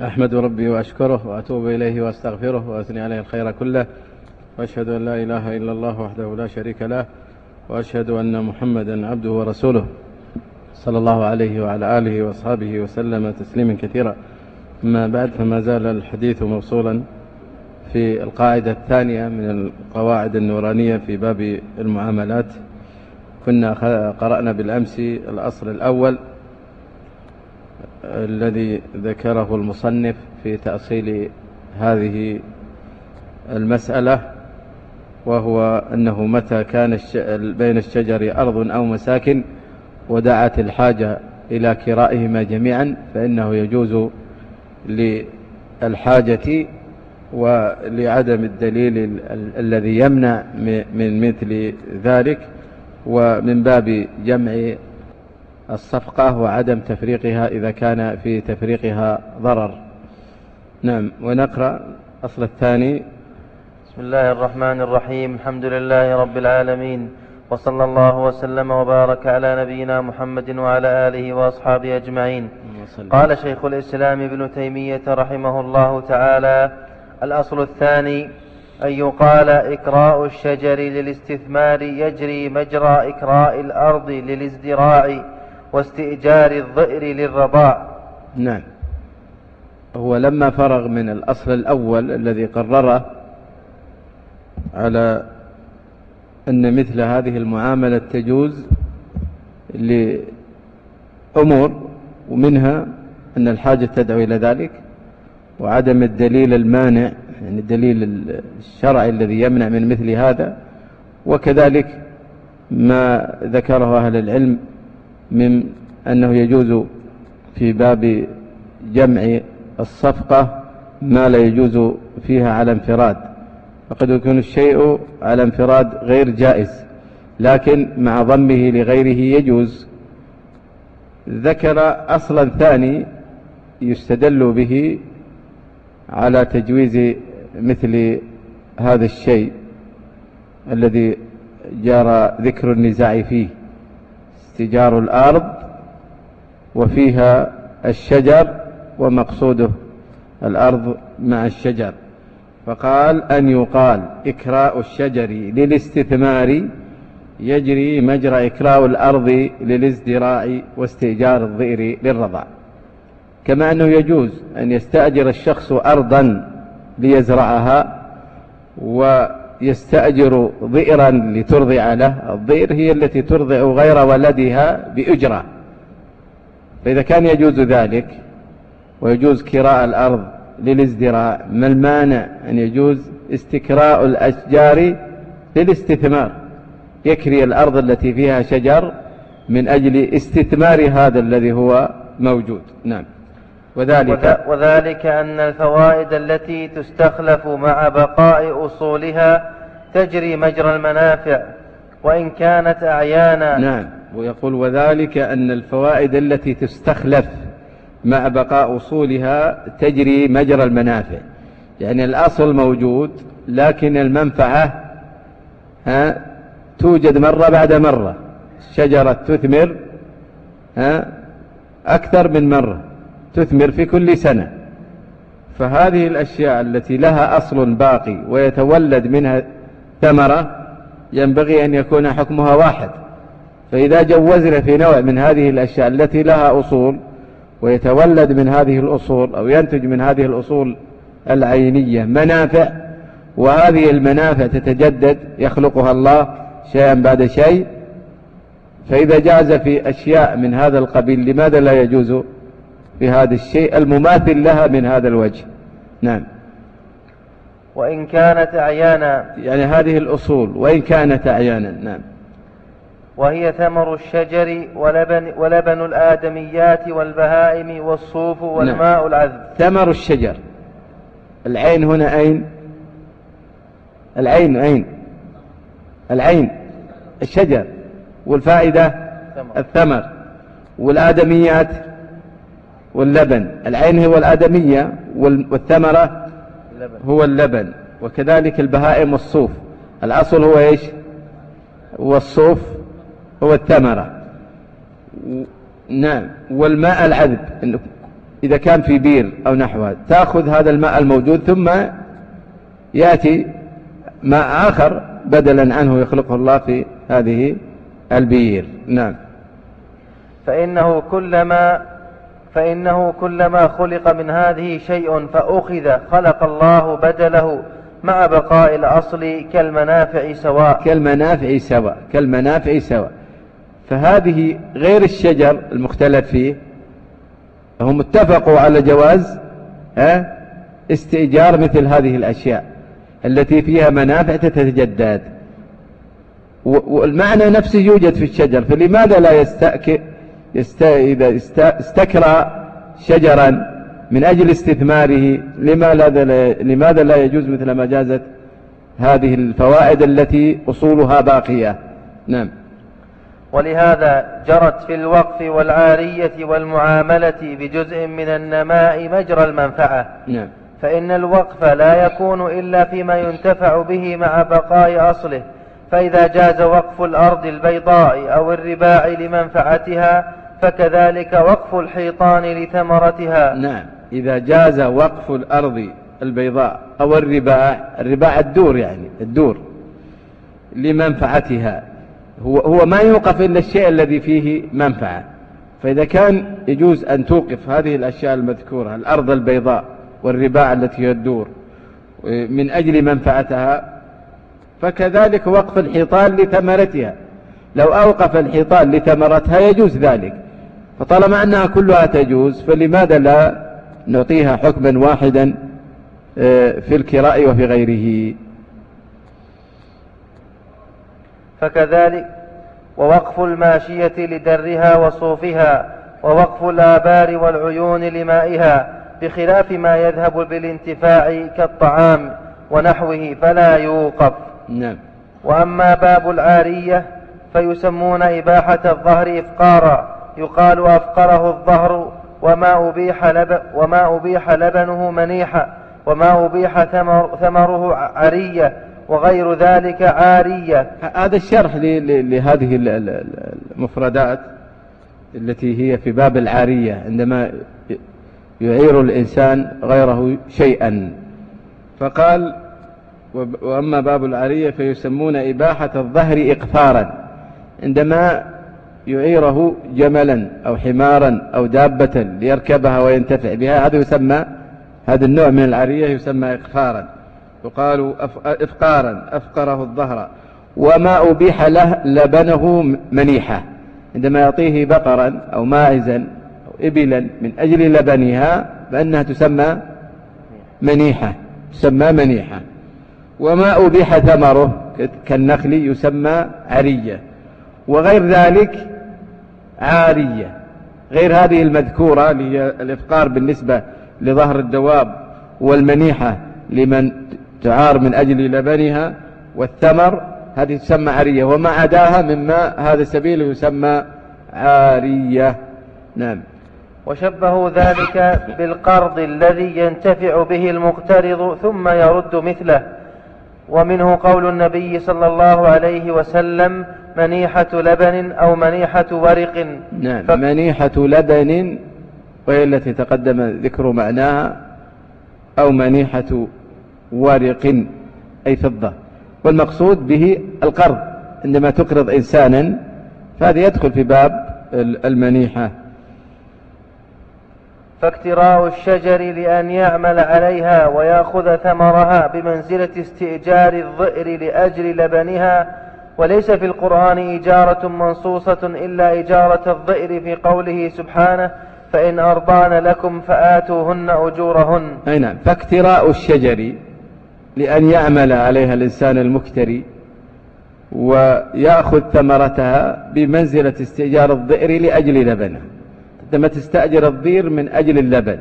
أحمد ربي وأشكره وأتوب إليه وأستغفره وأثني عليه الخير كله وأشهد أن لا إله إلا الله وحده لا شريك له وأشهد أن محمدا عبده ورسوله. صلى الله عليه وعلى آله وأصحابه وسلم تسليما كثيرا. أما بعد فما زال الحديث موصولا في القاعدة الثانية من القواعد النورانية في باب المعاملات. كنا قرأنا بالأمس الأصل الأول الذي ذكره المصنف في تأصيل هذه المسألة وهو أنه متى كان بين الشجر أرض أو مساكن ودعت الحاجة إلى كرائهما جميعا فإنه يجوز للحاجة ولعدم الدليل الذي يمنع من مثل ذلك ومن باب جمع الصفقة وعدم تفريقها إذا كان في تفريقها ضرر. نعم ونقرأ أصل الثاني. بسم الله الرحمن الرحيم الحمد لله رب العالمين وصلى الله وسلم وبارك على نبينا محمد وعلى آله وأصحابه أجمعين. قال شيخ الإسلام ابن تيمية رحمه الله تعالى الأصل الثاني أن يقال إكراء الشجر للاستثمار يجري مجرى إكراء الأرض للازدراع واستئجار الظئر للرضاع. نعم. هو لما فرغ من الأصل الأول الذي قرره على أن مثل هذه المعاملة تجوز لأمور ومنها أن الحاجة تدعو إلى ذلك وعدم الدليل المانع يعني الدليل الشرعي الذي يمنع من مثل هذا وكذلك ما ذكره أهل العلم من أنه يجوز في باب جمع الصفقة ما لا يجوز فيها على انفراد. فقد يكون الشيء على انفراد غير جائز لكن مع ضمه لغيره يجوز. ذكر أصلا ثاني يستدل به على تجويز مثل هذا الشيء الذي جرى ذكر النزاع فيه. استجار الأرض وفيها الشجر ومقصوده الأرض مع الشجر. فقال أن يقال إكراء الشجر للاستثمار يجري مجرى إكراء الأرض للازدراع واستئجار الظئر للرضع كما أنه يجوز أن يستأجر الشخص أرضا ليزرعها ويستأجر ظئرا لترضع له. الظئر هي التي ترضع غير ولدها بأجرة. فإذا كان يجوز ذلك ويجوز كراء الأرض للازدراع ما المانع أن يجوز استكراء الأشجار للاستثمار؟ يكري الأرض التي فيها شجر من أجل استثمار هذا الذي هو موجود. نعم. وذلك, وذلك أن الفوائد التي تستخلف مع بقاء أصولها تجري مجرى المنافع وإن كانت أعيانا. نعم. ويقول وذلك أن الفوائد التي تستخلف مع بقاء أصولها تجري مجرى المنافع. يعني الأصل موجود لكن المنفعة ها توجد مرة بعد مرة. شجرة تثمر ها أكثر من مرة. تثمر في كل سنة. فهذه الأشياء التي لها أصل باقي ويتولد منها ثمرة ينبغي أن يكون حكمها واحد. فإذا جوزنا في نوع من هذه الأشياء التي لها أصول ويتولد من هذه الأصول أو ينتج من هذه الأصول العينية منافع وهذه المنافع تتجدد يخلقها الله شيئا بعد شيء. فإذا جاز في أشياء من هذا القبيل لماذا لا يجوز في هذا الشيء المماثل لها من هذا الوجه. نعم. وإن كانت أعيانا. يعني هذه الأصول وإن كانت أعيانا نعم. وهي ثمر الشجر ولبن, ولبن الآدميات والبهائم والصوف والماء نعم. العذب. ثمر الشجر. العين هنا أين العين أين العين. الشجر. والفائدة؟ الثمر. والآدميات؟ واللبن. العين هو الآدمية والثمرة هو اللبن. وكذلك البهائم والصوف. الأصل هو إيش؟ والصوف هو الثمرة. نعم. والماء العذب. إذا كان في بير أو نحوها تأخذ هذا الماء الموجود ثم يأتي ماء آخر بدلا عنه يخلقه الله في هذه البير. نعم. فإنه كلما فإنه كلما خلق من هذه شيء فأخذ خلق الله بدله مع بقاء الأصل كالمنافع سواء. كالمنافع سواء كالمنافع سواء. فهذه غير الشجر المختلف فيه. هم اتفقوا على جواز استئجار مثل هذه الأشياء التي فيها منافع تتجدد. والمعنى نفسه يوجد في الشجر فلماذا لا يستأكل؟ يست... إذا است... استكرى شجرا من أجل استثماره لماذا لا... لماذا لا يجوز مثل ما جازت هذه الفوائد التي أصولها باقية؟ نعم. ولهذا جرت في الوقف والعارية والمعاملة بجزء من النماء مجرى المنفعة. نعم. فإن الوقف لا يكون إلا فيما ينتفع به مع بقاء أصله. فإذا جاز وقف الأرض البيضاء أو الرباع لمنفعتها فكذلك وقف الحيطان لثمرتها. نعم إذا جاز وقف الأرض البيضاء أو الرباع الرباع الدور يعني الدور لمنفعتها. هو, هو ما يوقف إلا الشيء الذي فيه منفعة. فإذا كان يجوز أن توقف هذه الأشياء المذكورة الأرض البيضاء والرباع التي هي الدور من أجل منفعتها فكذلك وقف الحيطان لثمرتها. لو أوقف الحيطان لثمرتها يجوز ذلك. فطالما أنها كلها تجوز فلماذا لا نعطيها حكما واحدا آه، في الكراء وفي غيره؟ فكذلك ووقف الماشية لدرها وصوفها ووقف الآبار والعيون لمائها بخلاف ما يذهب بالانتفاع كالطعام ونحوه فلا يوقف. نعم. وأما باب العارية فيسمون إباحة الظهر إفقارا يقال أفقره الظهر وما أبيح, لب وما أبيح لبنه منيحا وما أبيح ثمر ثمره عرية وغير ذلك عارية. هذا الشرح لهذه المفردات التي هي في باب العارية عندما يعير الإنسان غيره شيئا. فقال وأما باب العارية فيسمون إباحة الظهر إقفارا عندما يعيره جملا أو حمارا أو دابة ليركبها وينتفع بها. هذا يسمى هذا النوع من العارية يسمى إقفارا. يقال إفقارا أفقره الظهر. وما أبيح له لبنه منيحة. عندما يعطيه بقرا أو ماعزا أو إبلا من أجل لبنها فإنها تسمى منيحة تسمى منيحة. وما أبيح ثمره كالنخل يسمى عرية. وغير ذلك عارية. غير هذه المذكورة اللي هي الإفقار بالنسبة لظهر الدواب والمنيحة لمن تعار من أجل لبنها والثمر هذه تسمى عارية وما عداها مما هذا سبيل يسمى عارية. نعم. وشبهوا ذلك بالقرض الذي ينتفع به المقترض ثم يرد مثله. ومنه قول النبي صلى الله عليه وسلم منيحة لبن أو منيحة ورق. نعم ف... منيحة لبن وهي التي تقدم ذكر معناها أو منيحة ورق أي فضة. والمقصود به القرض. عندما تقرض إنسانا فهذا يدخل في باب المنيحة. فاكتراء الشجر لأن يعمل عليها ويأخذ ثمرها بمنزلة استئجار الظئر لأجل لبنها وليس في القرآن إجارة منصوصة إلا إجارة الظئر في قوله سبحانه فإن أرضان لكم فآتوهن أجورهن. أي نعم. فاكتراء الشجر لأن يعمل عليها الإنسان المكتري ويأخذ ثمرتها بمنزلة استئجار الظئر لأجل لبنه عندما تستأجر الضير من أجل اللبن.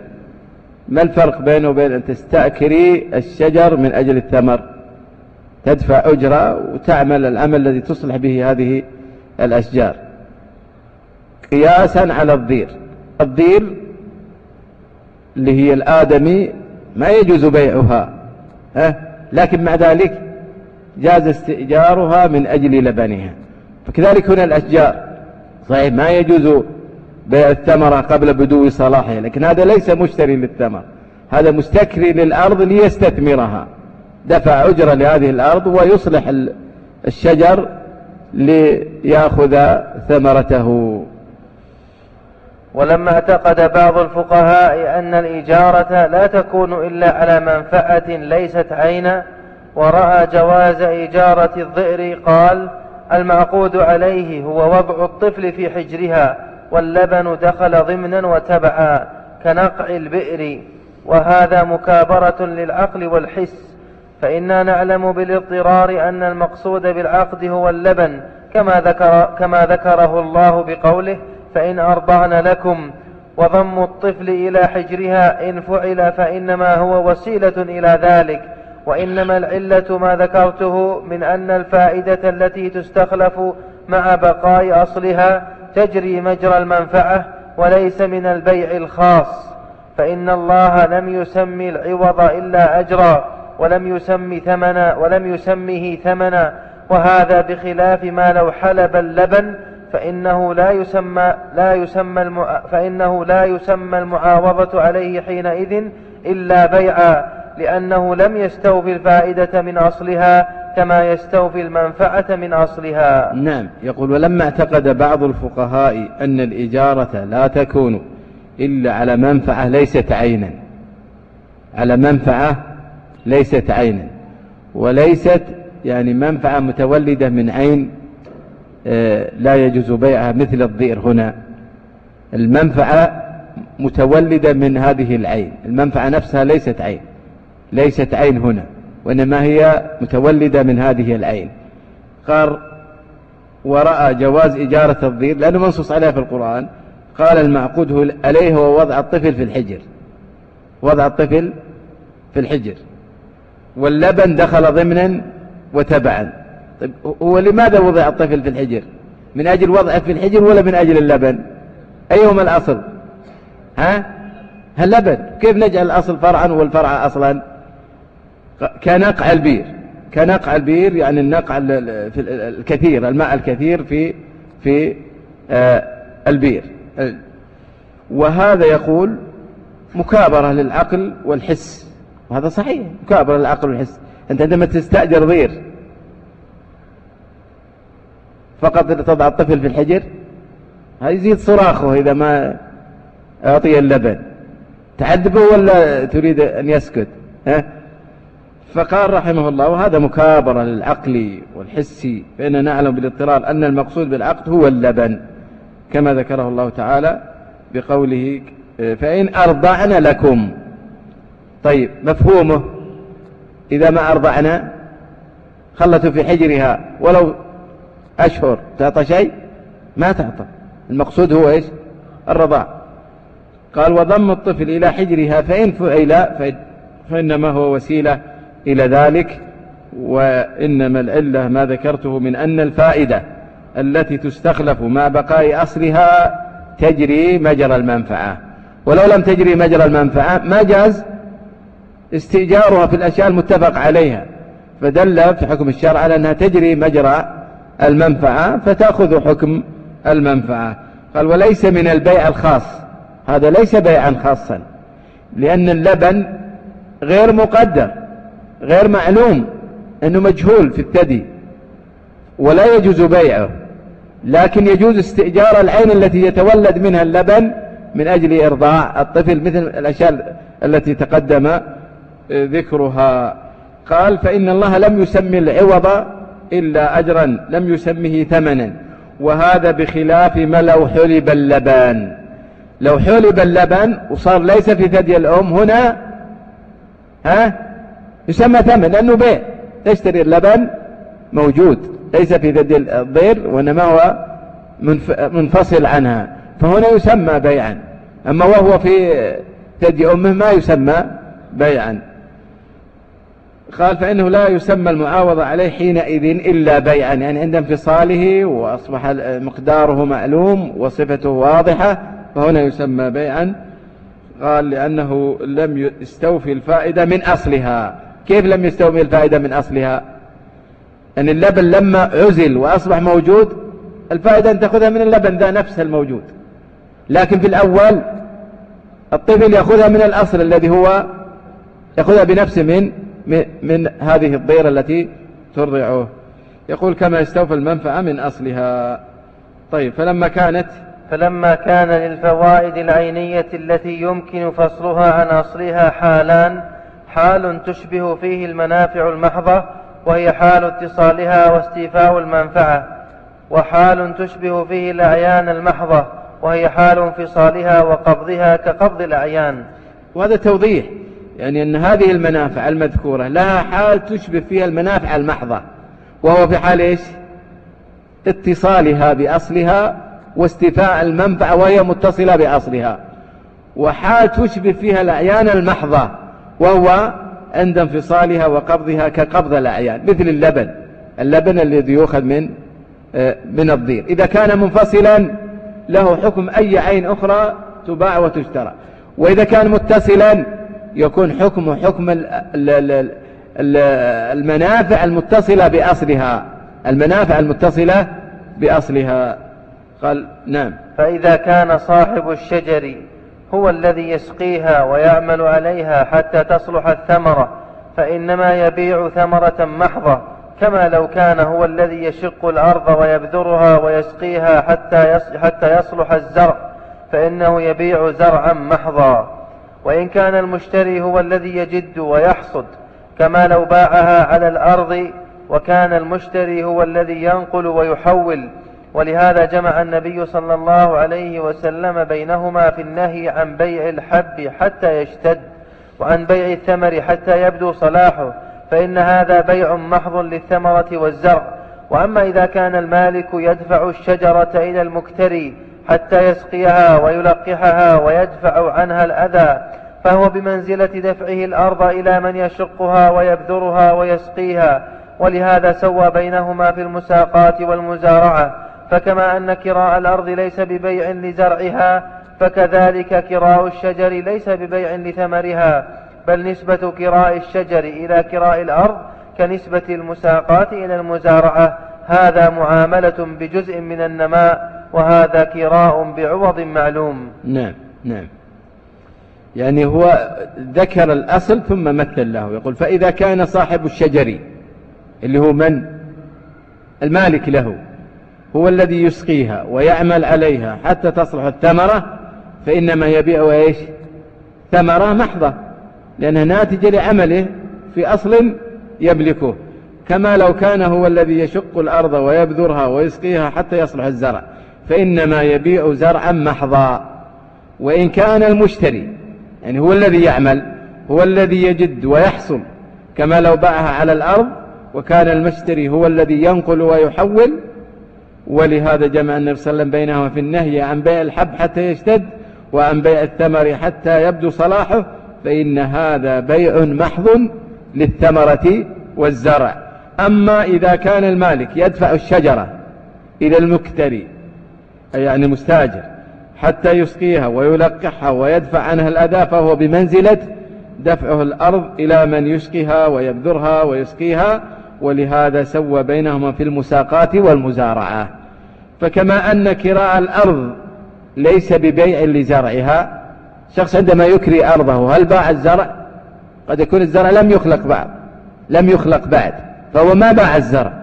ما الفرق بينه وبين أن تستأكري الشجر من أجل الثمر؟ تدفع أجرة وتعمل العمل الذي تصلح به هذه الأشجار. قياسا على الضير. الضير اللي هي الآدمي ما يجوز بيعها ها؟ لكن مع ذلك جاز استئجارها من أجل لبنها. فكذلك هنا الأشجار. صحيح ما يجوز بيع الثمرة قبل بدو صلاحها. لكن هذا ليس مشتري للثمر. هذا مستكري للأرض ليستثمرها. دفع أجرة لهذه الأرض ويصلح الشجر ليأخذ ثمرته. ولما اعتقد بعض الفقهاء أن الإجارة لا تكون إلا على منفعة ليست عينا ورأى جواز إجارة الظئر قال المعقود عليه هو وضع الطفل في حجرها. واللبن دخل ضمنا وتبعا كنقع البئر. وهذا مكابرة للعقل والحس. فإنا نعلم بالاضطرار أن المقصود بالعقد هو اللبن كما, ذكر كما ذكره الله بقوله فإن أرضعن لكم وضم الطفل إلى حجرها إن فعل فإنما هو وسيلة إلى ذلك. وإنما العلة ما ذكرته من أن الفائدة التي تستخلف مع بقاء أصلها تجري مجرى المنفعة وليس من البيع الخاص فإن الله لم يسمي العوض إلا أجرا ولم يسمي ثمنا ولم يسمه ثمنا وهذا بخلاف ما لو حلب اللبن فإنه لا يسمى لا يسمى فإنه لا يسمى المعاوضة عليه حينئذ إلا بيعا لأنه لم يستوفي الفائدة من أصلها كما يستوفي المنفعة من أصلها. نعم يقول ولما اعتقد بعض الفقهاء أن الإجارة لا تكون إلا على منفعة ليست عينا. على منفعة ليست عينا. وليست يعني منفعة متولدة من عين آه، لا يجوز بيعها مثل الضئر هنا. المنفعة متولدة من هذه العين. المنفعة نفسها ليست عين ليست عين هنا. وإنما هي متولدة من هذه العين. قال ورأى جواز إجارة الضير لأنه منصوص عليها في القرآن. قال المعقود عليه هو وضع الطفل في الحجر. وضع الطفل في الحجر. واللبن دخل ضمنا وتبعا. طيب هو لماذا وضع الطفل في الحجر؟ من أجل وضعه في الحجر ولا من أجل اللبن؟ أيهما الأصل؟ ها؟ اللبن كيف نجعل الأصل فرعا والفرع أصلا؟ كنقع البير. كنقع البير يعني النقع الكثير الماء الكثير في في آه، البير. وهذا يقول مكابرة للعقل والحس. وهذا صحيح مكابرة للعقل والحس. أنت عندما تستأجر بير فقط تضع الطفل في الحجر يزيد صراخه إذا ما أعطي اللبن. تعذبه ولا تريد أن يسكت؟ ها؟ فقال رحمه الله وهذا مكابرة للعقل والحس فإننا نعلم بالاضطرار أن المقصود بالعقد هو اللبن كما ذكره الله تعالى بقوله فإن أرضعن لكم. طيب مفهومه؟ إذا ما أرضعنا خلته في حجرها ولو أشهر تعطى شيء ما تعطى. المقصود هو إيش؟ الرضاع. قال وضم الطفل إلى حجرها فإن فعل فإنما هو وسيلة إلى ذلك وإنما العلة ما ذكرته من أن الفائدة التي تستخلف مع بقاء أصلها تجري مجرى المنفعة. ولو لم تجري مجرى المنفعة ما جاز استئجارها في الأشياء المتفق عليها. فدل في حكم الشرع على أنها تجري مجرى المنفعة فتأخذ حكم المنفعة. قال وليس من البيع الخاص. هذا ليس بيعا خاصا لأن اللبن غير مقدر. غير معلوم أنه مجهول في الثدي ولا يجوز بيعه لكن يجوز استئجار العين التي يتولد منها اللبن من أجل إرضاع الطفل مثل الأشياء التي تقدم ذكرها. قال فإن الله لم يسمي العوض إلا أجرا لم يسمه ثمنا وهذا بخلاف ما لو حلب اللبان. لو حلب اللبن وصار ليس في ثدي الأم هنا ها؟ يسمى ثمن لأنه بيع. تشتري اللبن موجود. ليس في ثدي الضير وإنما هو منفصل عنها. فهنا يسمى بيعا. أما وهو في ثدي أمه ما يسمى بيعا. قال فإنه لا يسمى المعاوضة عليه حينئذ إلا بيعا. يعني عند انفصاله وأصبح مقداره معلوم وصفته واضحة فهنا يسمى بيعا. قال لأنه لم يستوفي الفائدة من أصلها. كيف لم يستوفي الفائدة من أصلها؟ أن اللبن لما عزل وأصبح موجود الفائدة أن تأخذها من اللبن ذا نفسه الموجود. لكن في الأول الطفل يأخذها من الأصل الذي هو يأخذها بنفسه من من هذه الضيرة التي ترضعه. يقول كما يستوفى المنفعة من أصلها. طيب فلما كانت؟ فلما كان للفوائد العينية التي يمكن فصلها عن أصلها حالان حال تشبه فيه المنافع المحضة وهي حال اتصالها واستيفاء المنفعة. وحال تشبه فيه الأعيان المحضة وهي حال انفصالها وقبضها كقبض الأعيان. وهذا توضيح يعني أن هذه المنافع المذكورة لها حال تشبه فيها المنافع المحضة. وهو في حال إيش؟ اتصالها بأصلها واستيفاء المنفعة وهي متصلة بأصلها. وحال تشبه فيها الأعيان المحضة وهو عند انفصالها وقبضها كقبض الأعيان مثل اللبن. اللبن الذي يؤخذ من آه، من الضير إذا كان منفصلا له حكم أي عين أخرى تباع وتشترى. وإذا كان متصلا يكون حكمه حكم المنافع المتصلة بأصلها. المنافع المتصلة بأصلها. قال نعم. فإذا كان صاحب الشجر هو الذي يسقيها ويعمل عليها حتى تصلح الثمرة فإنما يبيع ثمرة محضة كما لو كان هو الذي يشق الأرض ويبذرها ويسقيها حتى حتى يصلح الزرع فإنه يبيع زرعا محضا. وإن كان المشتري هو الذي يجد ويحصد كما لو باعها على الأرض وكان المشتري هو الذي ينقل ويحول ولهذا جمع النبي صلى الله عليه وسلم بينهما في النهي عن بيع الحب حتى يشتد وعن بيع الثمر حتى يبدو صلاحه فإن هذا بيع محض للثمرة والزرع. وأما إذا كان المالك يدفع الشجرة إلى المكتري حتى يسقيها ويلقحها ويدفع عنها الأذى فهو بمنزلة دفعه الأرض إلى من يشقها ويبذرها ويسقيها. ولهذا سوى بينهما في المساقات والمزارعة فكما أن كراء الأرض ليس ببيع لزرعها فكذلك كراء الشجر ليس ببيع لثمرها بل نسبة كراء الشجر إلى كراء الأرض كنسبة المساقات إلى المزارعة هذا معاملة بجزء من النماء وهذا كراء بعوض معلوم. نعم نعم. يعني هو ذكر الأصل ثم مثل له يقول فإذا كان صاحب الشجر اللي هو من؟ المالك له. هو الذي يسقيها ويعمل عليها حتى تصلح الثمرة فإنما يبيع إيش ثمرة محضة لأنها ناتجة لعمله في أصل يملكه. كما لو كان هو الذي يشق الأرض ويبذرها ويسقيها حتى يصلح الزرع فإنما يبيع زرعا محضا. وإن كان المشتري يعني هو الذي يعمل هو الذي يجد ويحصل كما لو باعها على الأرض وكان المشتري هو الذي ينقل ويحول ولهذا جمع النبي صلى الله عليه وسلم بينهما في النهي عن بيع الحب حتى يشتد وعن بيع الثمر حتى يبدو صلاحه فإن هذا بيع محض للثمرة والزرع. أما إذا كان المالك يدفع الشجرة إلى المكتري يعني المستاجر حتى يسقيها ويلقحها ويدفع عنها الأذى فهو بمنزلة دفعه الأرض إلى من يسقيها ويبذرها ويسقيها. ولهذا سوى بينهما في المساقات والمزارعة. فكما أن كراء الأرض ليس ببيع لزرعها شخص عندما يكري أرضه هل باع الزرع؟ قد يكون الزرع لم يخلق بعد لم يخلق بعد فهو ما باع الزرع.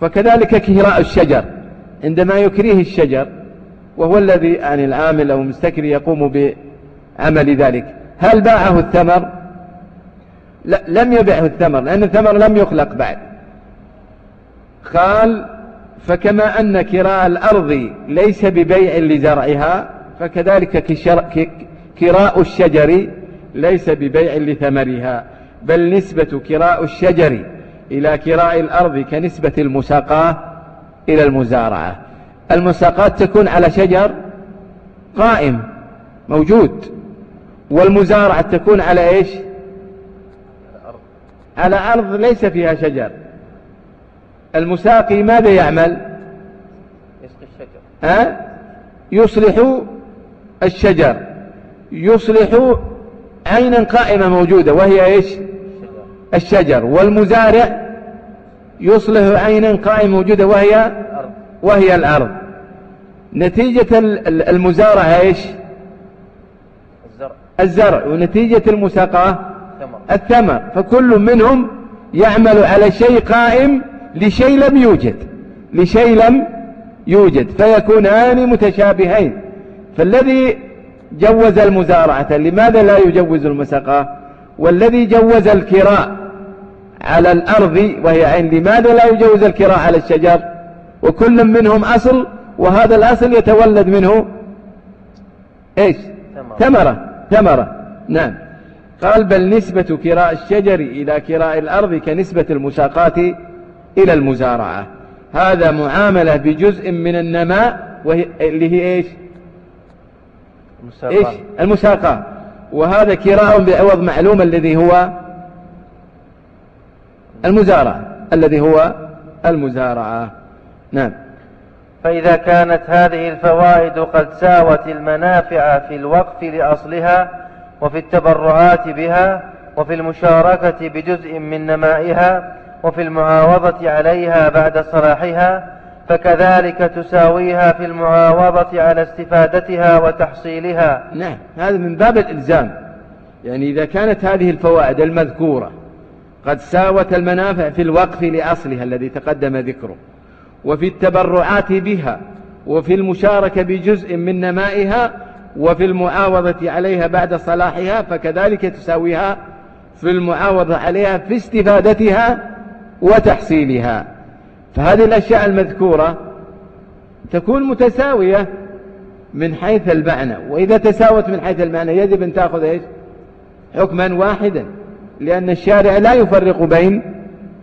فكذلك كراء الشجر عندما يكريه الشجر وهو الذي يعني العامل أو المستكري يقوم بعمل ذلك هل باعه الثمر؟ لا لم يبعه الثمر لأن الثمر لم يخلق بعد. قال فكما أن كراء الأرض ليس ببيع لزرعها فكذلك كراء الشجر ليس ببيع لثمرها بل نسبة كراء الشجر إلى كراء الأرض كنسبة المساقاة إلى المزارعة. المساقاة تكون على شجر قائم موجود والمزارعة تكون على إيش؟ على أرض ليس فيها شجر. المساقي ماذا يعمل؟ يسقي الشجر. ها؟ يصلح الشجر. يصلح عينا قائمة موجودة وهي إيش؟ الشجر. والمزارع يصلح عينا قائمة موجودة وهي؟ وهي الأرض. نتيجة المزارعة إيش؟ الزرع. الزرع. ونتيجة المساقاة؟ ثمر الثمر فكل منهم يعمل على شيء قائم لشيء لم يوجد. لشيء لم يوجد. فيكونان متشابهين. فالذي جوز المزارعة لماذا لا يجوز المساقاة؟ والذي جوز الكراء على الأرض وهي عين لماذا لا يجوز الكراء على الشجر؟ وكل منهم أصل وهذا الأصل يتولد منه إيش؟ ثمرة ثمرة نعم. قال بل نسبة كراء الشجر إلى كراء الأرض كنسبة المساقات إلى المزارعة. هذا معاملة بجزء من النماء وهي اللي هي إيش؟ المساقات. إيش؟ المساقات وهذا كراء بعوض معلوم الذي هو المزارعة الذي هو المزارعة. نعم. فإذا كانت هذه الفوائد قد ساوت المنافع في الوقف لأصلها وفي التبرعات بها وفي المشاركة بجزء من نمائها وفي المعاوضة عليها بعد صلاحها فكذلك تساويها في المعاوضة على استفادتها وتحصيلها. نعم هذا من باب الإلزام. يعني إذا كانت هذه الفوائد المذكورة قد ساوت المنافع في الوقف لأصلها الذي تقدم ذكره وفي التبرعات بها وفي المشاركة بجزء من نمائها وفي المعاوضة عليها بعد صلاحها فكذلك تساويها في المعاوضة عليها في استفادتها وتحصيلها. فهذه الأشياء المذكورة تكون متساوية من حيث المعنى. وإذا تساوت من حيث المعنى يجب أن تأخذ إيش؟ حكما واحدا لأن الشارع لا يفرق بين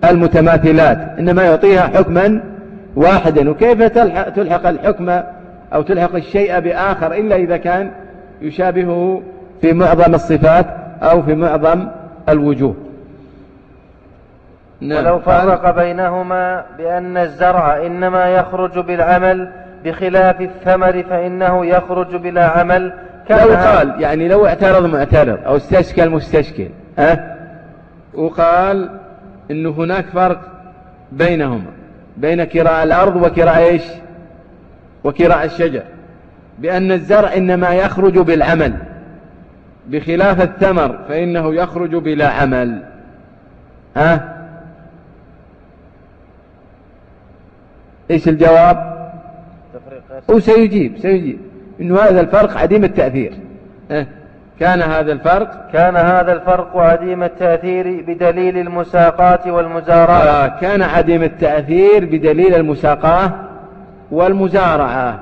المتماثلات إنما يعطيها حكما واحدا. وكيف تلحق الحكم أو تلحق الشيء بآخر إلا إذا كان يشابهه في معظم الصفات أو في معظم الوجوه نعم. ولو فرق بينهما بأن الزرع إنما يخرج بالعمل بخلاف الثمر فإنه يخرج بلا عمل لو قال يعني لو اعترض معترض أو استشكل مستشكل أه؟ وقال إنه هناك فرق بينهما بين كراء الأرض وكراء إيش وكراء الشجر بأن الزرع إنما يخرج بالعمل. بخلاف الثمر فإنه يخرج بلا عمل. ها؟ إيش الجواب؟ هو سيجيب سيجيب. إنه هذا الفرق عديم التأثير. آه كان هذا الفرق؟ كان هذا الفرق عديم التأثير بدليل المساقات والمزارعة آه كان عديم التأثير بدليل المساقاة والمزارعة.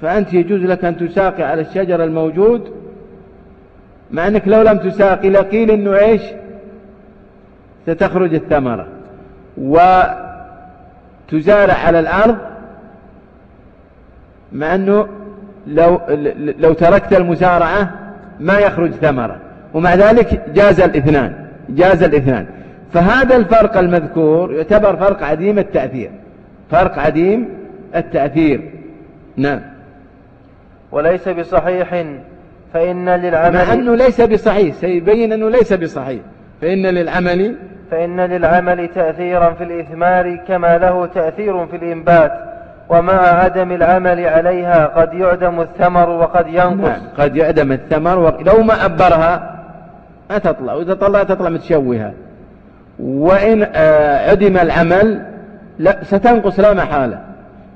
فأنت يجوز لك أن تساقي على الشجر الموجود مع أنك لو لم تساقي لقيل أنه إيش؟ ستخرج الثمرة. وتزارع على الأرض مع أنه لو, لو تركت المزارعة ما يخرج ثمرة. ومع ذلك جاز الاثنان جاز الاثنان. فهذا الفرق المذكور يعتبر فرق عديم التأثير. فرق عديم التأثير. نعم. وليس بصحيح فإن للعمل مع أنه ليس بصحيح سيبين أنه ليس بصحيح. فإن للعمل فإن للعمل تأثيرا في الإثمار كما له تأثير في الإنبات ومع عدم العمل عليها قد يعدم الثمر وقد ينقص. نعم قد يعدم الثمر و... لو ما أبرها ما تطلع وإذا طلع تطلع متشوهة. وإن آه، عدم العمل لا ستنقص لا محالة.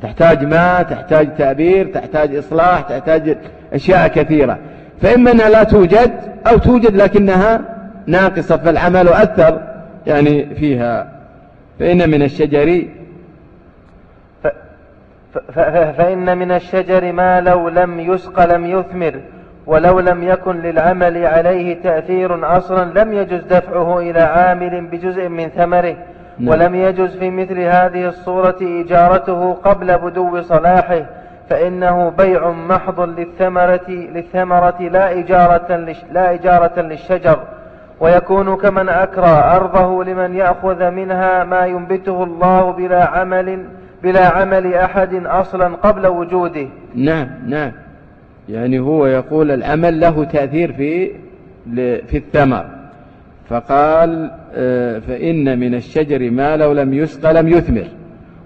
تحتاج ماء تحتاج تأبير تحتاج إصلاح تحتاج أشياء كثيرة فإما أنها لا توجد أو توجد لكنها ناقصة فالعمل أثر يعني فيها فإن من الشجر فإن من الشجر ما لو لم يسق لم يثمر ولو لم يكن للعمل عليه تأثير أصلا لم يجز دفعه إلى عامل بجزء من ثمره. ولم يجز في مثل هذه الصورة إجارته قبل بدو صلاحه فإنه بيع محض للثمرة للثمرة لا إجارة لا إجارة للشجر ويكون كمن أكرى أرضه لمن يأخذ منها ما ينبته الله بلا عمل بلا عمل أحد أصلا قبل وجوده. نعم نعم. يعني هو يقول العمل له تأثير في في الثمر. فقال آه، فإن من الشجر ما لو لم يسق لم يثمر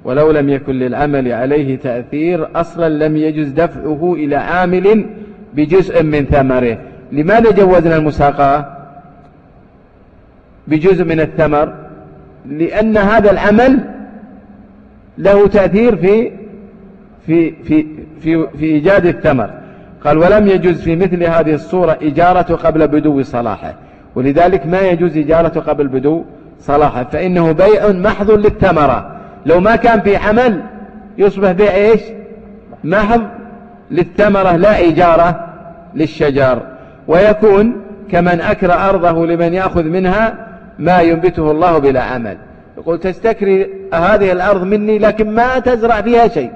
ولو لم يكن للعمل عليه تأثير أصلا لم يجز دفعه إلى عامل بجزء من ثمره. لماذا جوزنا المساقاة؟ بجزء من الثمر لأن هذا العمل له تأثير في في في في, في إيجاد الثمر. قال ولم يجوز في مثل هذه الصورة إجارة قبل بدو صلاحه. ولذلك ما يجوز إجارة قبل بدو صلاحه فإنه بيع محض للثمرة لو ما كان في عمل يصبح بيع إيش؟ محض للثمرة لا إجارة للشجر ويكون كمن أكر أرضه لمن يأخذ منها ما ينبته الله بلا عمل. يقول تستكري هذه الأرض مني لكن ما تزرع فيها شيء.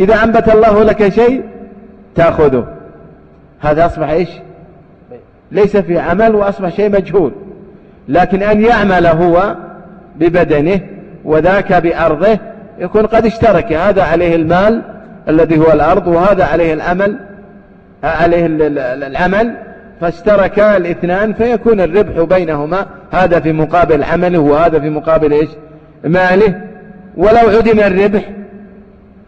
إذا أنبت الله لك شيء تأخذه. هذا أصبح إيش؟ ليس في عمل وأصبح شيء مجهول. لكن أن يعمل هو ببدنه وذاك بأرضه يكون قد اشترك. هذا عليه المال الذي هو الأرض وهذا عليه العمل عليه العمل. فاشترك الاثنان فيكون الربح بينهما. هذا في مقابل عمله وهذا في مقابل إيش؟ ماله. ولو عدم الربح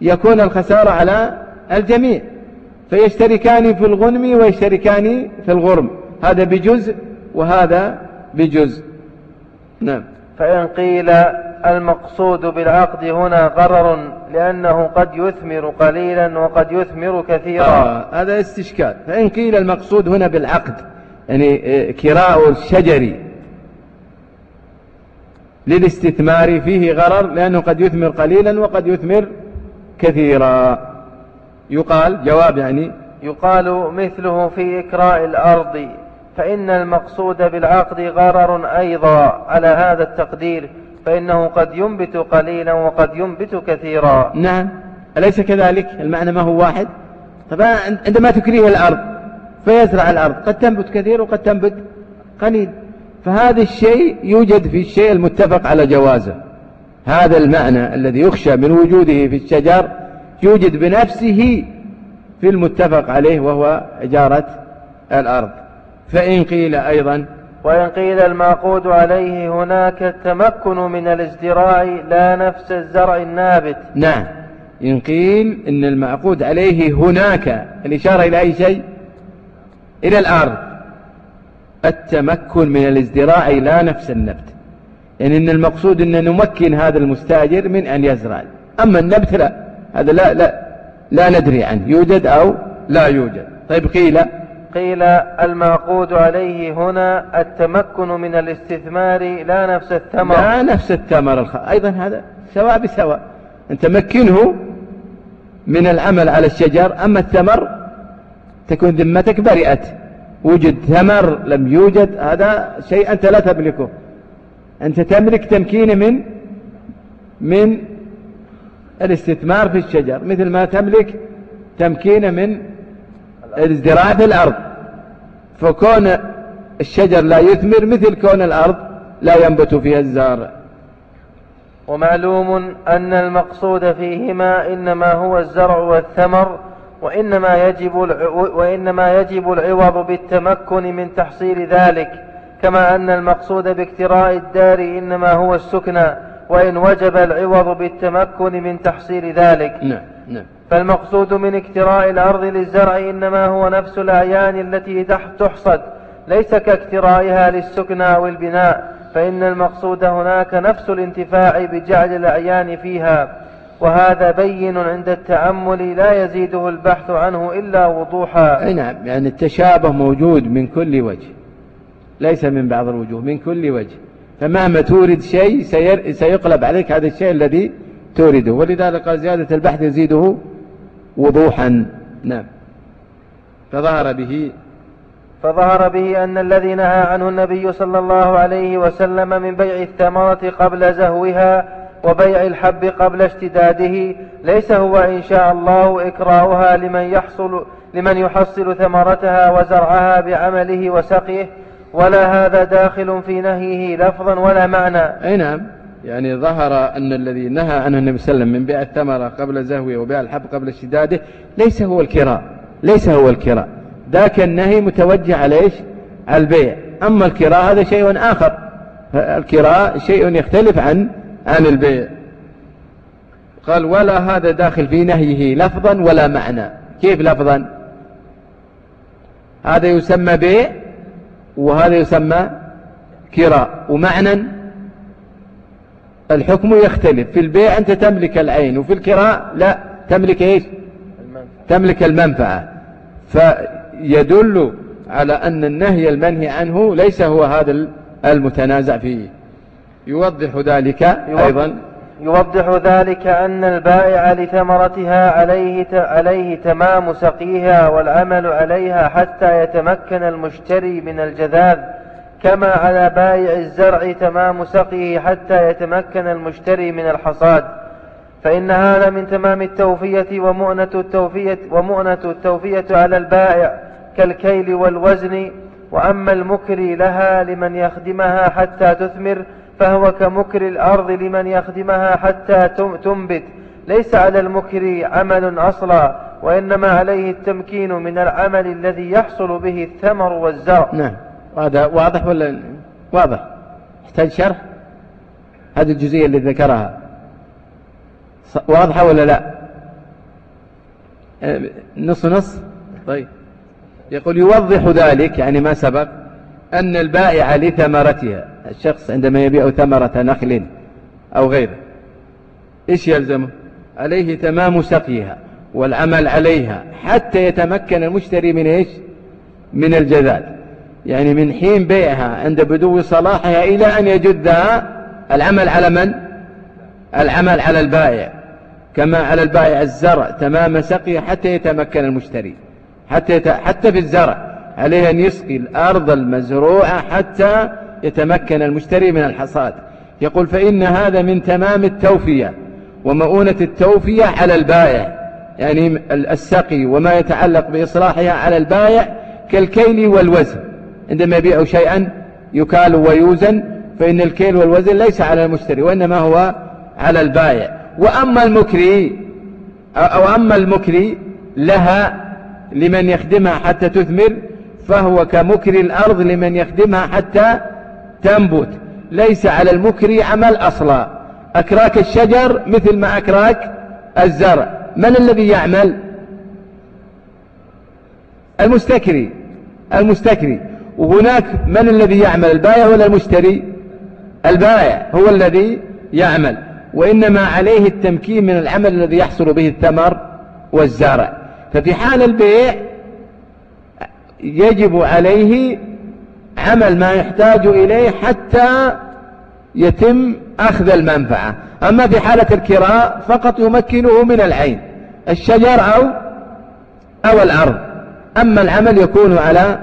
يكون الخسارة على الجميع. فيشتركان في الغنم ويشتركان في الغرم. هذا بجزء وهذا بجزء. نعم. فإن قيل المقصود بالعقد هنا غرر لأنه قد يثمر قليلا وقد يثمر كثيرا. آه هذا استشكال. فإن قيل المقصود هنا بالعقد يعني آه، كراء الشجر للاستثمار فيه غرر لأنه قد يثمر قليلا وقد يثمر كثيرا. يقال جواب يعني. يقال مثله في إكراء الأرض. فإن المقصود بالعقد غرر أيضا على هذا التقدير فإنه قد ينبت قليلا وقد ينبت كثيرا. نعم. أليس كذلك؟ المعنى ما هو واحد؟ طبعا عندما تكريه الأرض فيزرع الأرض قد تنبت كثير وقد تنبت قليل. فهذا الشيء يوجد في الشيء المتفق على جوازه. هذا المعنى الذي يخشى من وجوده في الشجر يوجد بنفسه في المتفق عليه وهو إجارة الأرض. فإن قيل أيضا وإن قيل المعقود عليه هناك التمكن من الازدراع لا نفس الزرع النابت. نعم. إن قيل إن المعقود عليه هناك الإشارة إلى أي شيء؟ إلى الأرض. التمكن من الازدراع لا نفس النبت. يعني إن المقصود أن نمكن هذا المستأجر من أن يزرع. أما النبت لا هذا لا لا لا ندري عنه. يوجد أو لا يوجد. طيب قيل قيل المعقود عليه هنا التمكن من الاستثمار لا نفس الثمر. لا نفس الثمر الخ... أيضا هذا سواء بسواء. أن تمكنه من العمل على الشجر أما الثمر تكون ذمتك برئت. وجد ثمر لم يوجد هذا شيء أنت لا تملكه. أنت تملك تمكينه من من الاستثمار في الشجر. مثل ما تملك تمكينه من الازدراع في الأرض. فكون الشجر لا يثمر مثل كون الأرض لا ينبت فيها الزارع ومعلوم أن المقصود فيهما إنما هو الزرع والثمر وإنما يجب وإنما يجب العوض بالتمكن من تحصيل ذلك كما أن المقصود باكتراء الدار إنما هو السكنى. وإن وجب العوض بالتمكن من تحصيل ذلك. نعم نعم. فالمقصود من اكتراء الأرض للزرع إنما هو نفس الأعيان التي تحصد. ليس كاكترائها للسكنى أو البناء فإن المقصود هناك نفس الانتفاع بجعل الأعيان فيها. وهذا بين عند التأمل لا يزيده البحث عنه إلا وضوحا. أي نعم يعني التشابه موجود من كل وجه. ليس من بعض الوجوه من كل وجه. فمهما تورد شيء سيقلب عليك هذا الشيء الذي تورده. ولذلك زيادة البحث يزيده وضوحا. نعم. فظهر به. فظهر به أن الذي نهى عنه النبي صلى الله عليه وسلم من بيع الثمرة قبل زهوها وبيع الحب قبل اشتداده ليس هو إن شاء الله إكراؤها لمن يحصل لمن يحصل ثمرتها وزرعها بعمله وسقيه ولا هذا داخل في نهيه لفظا ولا معنى. أي نعم. يعني ظهر أن الذي نهى عنه النبي صلى الله عليه وسلم من بيع الثمرة قبل زهوه وبيع الحب قبل اشتداده ليس هو الكراء. ليس هو الكراء. ذاك النهي متوجه على إيش؟ على البيع. أما الكراء هذا شيء آخر. الكراء شيء يختلف عن عن البيع. قال ولا هذا داخل في نهيه لفظا ولا معنى. كيف لفظا؟ هذا يسمى بيع وهذا يسمى كراء. ومعنى الحكم يختلف. في البيع أنت تملك العين وفي الكراء لا. تملك إيش؟ تملك المنفعة. فيدل على أن النهي المنهي عنه ليس هو هذا المتنازع فيه. يوضح ذلك أيضا. يوضح ذلك أن البائع لثمرتها عليه عليه تمام سقيها والعمل عليها حتى يتمكن المشتري من الجذاذ كما على بائع الزرع تمام سقيه حتى يتمكن المشتري من الحصاد. فإن هذا من تمام التوفية ومؤنة التوفية ومؤنة التوفية على البائع كالكيل والوزن وأما المكري لها لمن يخدمها حتى تثمر فهو كمكر الأرض لمن يخدمها حتى تنبت. ليس على المكر عمل أصلا وإنما عليه التمكين من العمل الذي يحصل به الثمر والزرع. نعم. هذا واضح ولا واضح. يحتاج شرح؟ هذه الجزئية اللي ذكرها. واضحة ولا لا؟ نص نص؟ طيب. يقول يوضح ذلك يعني ما سبق أن البائع لثمرتها الشخص عندما يبيع ثمرة نخل أو غيره إيش يلزمه عليه تمام سقيها والعمل عليها حتى يتمكن المشتري من إيش؟ من الجذاذ يعني من حين بيعها عند بدو صلاحها إلى أن يجدها العمل على من؟ العمل على البائع. كما على البائع الزرع تمام سقي حتى يتمكن المشتري حتى يت... حتى في الزرع. عليه أن يسقي الأرض المزروعة حتى يتمكن المشتري من الحصاد. يقول فإن هذا من تمام التوفية ومؤونة التوفية على البائع يعني السقي وما يتعلق بإصلاحها على البائع كالكيل والوزن. عندما يبيع شيئا يكال ويوزن فإن الكيل والوزن ليس على المشتري وإنما هو على البائع. وأما المكري أو أما المكري لها لمن يخدمها حتى تثمر فهو كمكر الأرض لمن يخدمها حتى تنبت. ليس على المكري عمل أصلا. أكراك الشجر مثل ما أكراك الزرع. من الذي يعمل؟ المستكري. المستكري. وهناك من الذي يعمل البائع ولا المشتري؟ البائع هو الذي يعمل. وإنما عليه التمكين من العمل الذي يحصل به الثمر والزرع. ففي حال البيع يجب عليه عمل ما يحتاج إليه حتى يتم أخذ المنفعة. أما في حالة الكراء فقط يمكنه من العين الشجر أو أو الأرض. أما العمل يكون على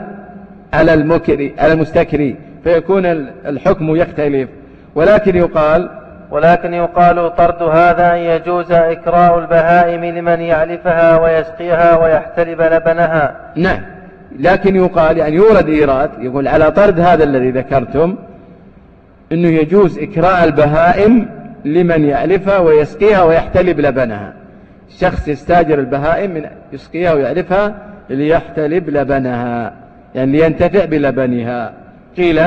على المكري على المستكري فيكون الحكم يختلف. ولكن يقال ولكن يقال طرد هذا أن يجوز إكراء البهائم لمن يعلفها ويسقيها ويحتلب لبنها. نعم. لكن يقال يعني يورد إيراد يقول على طرد هذا الذي ذكرتم أنه يجوز إكراء البهائم لمن يعلفها ويسقيها ويحتلب لبنها شخص يستاجر البهائم من يسقيها ويعلفها ليحتلب لبنها يعني لينتفع بلبنها. قيل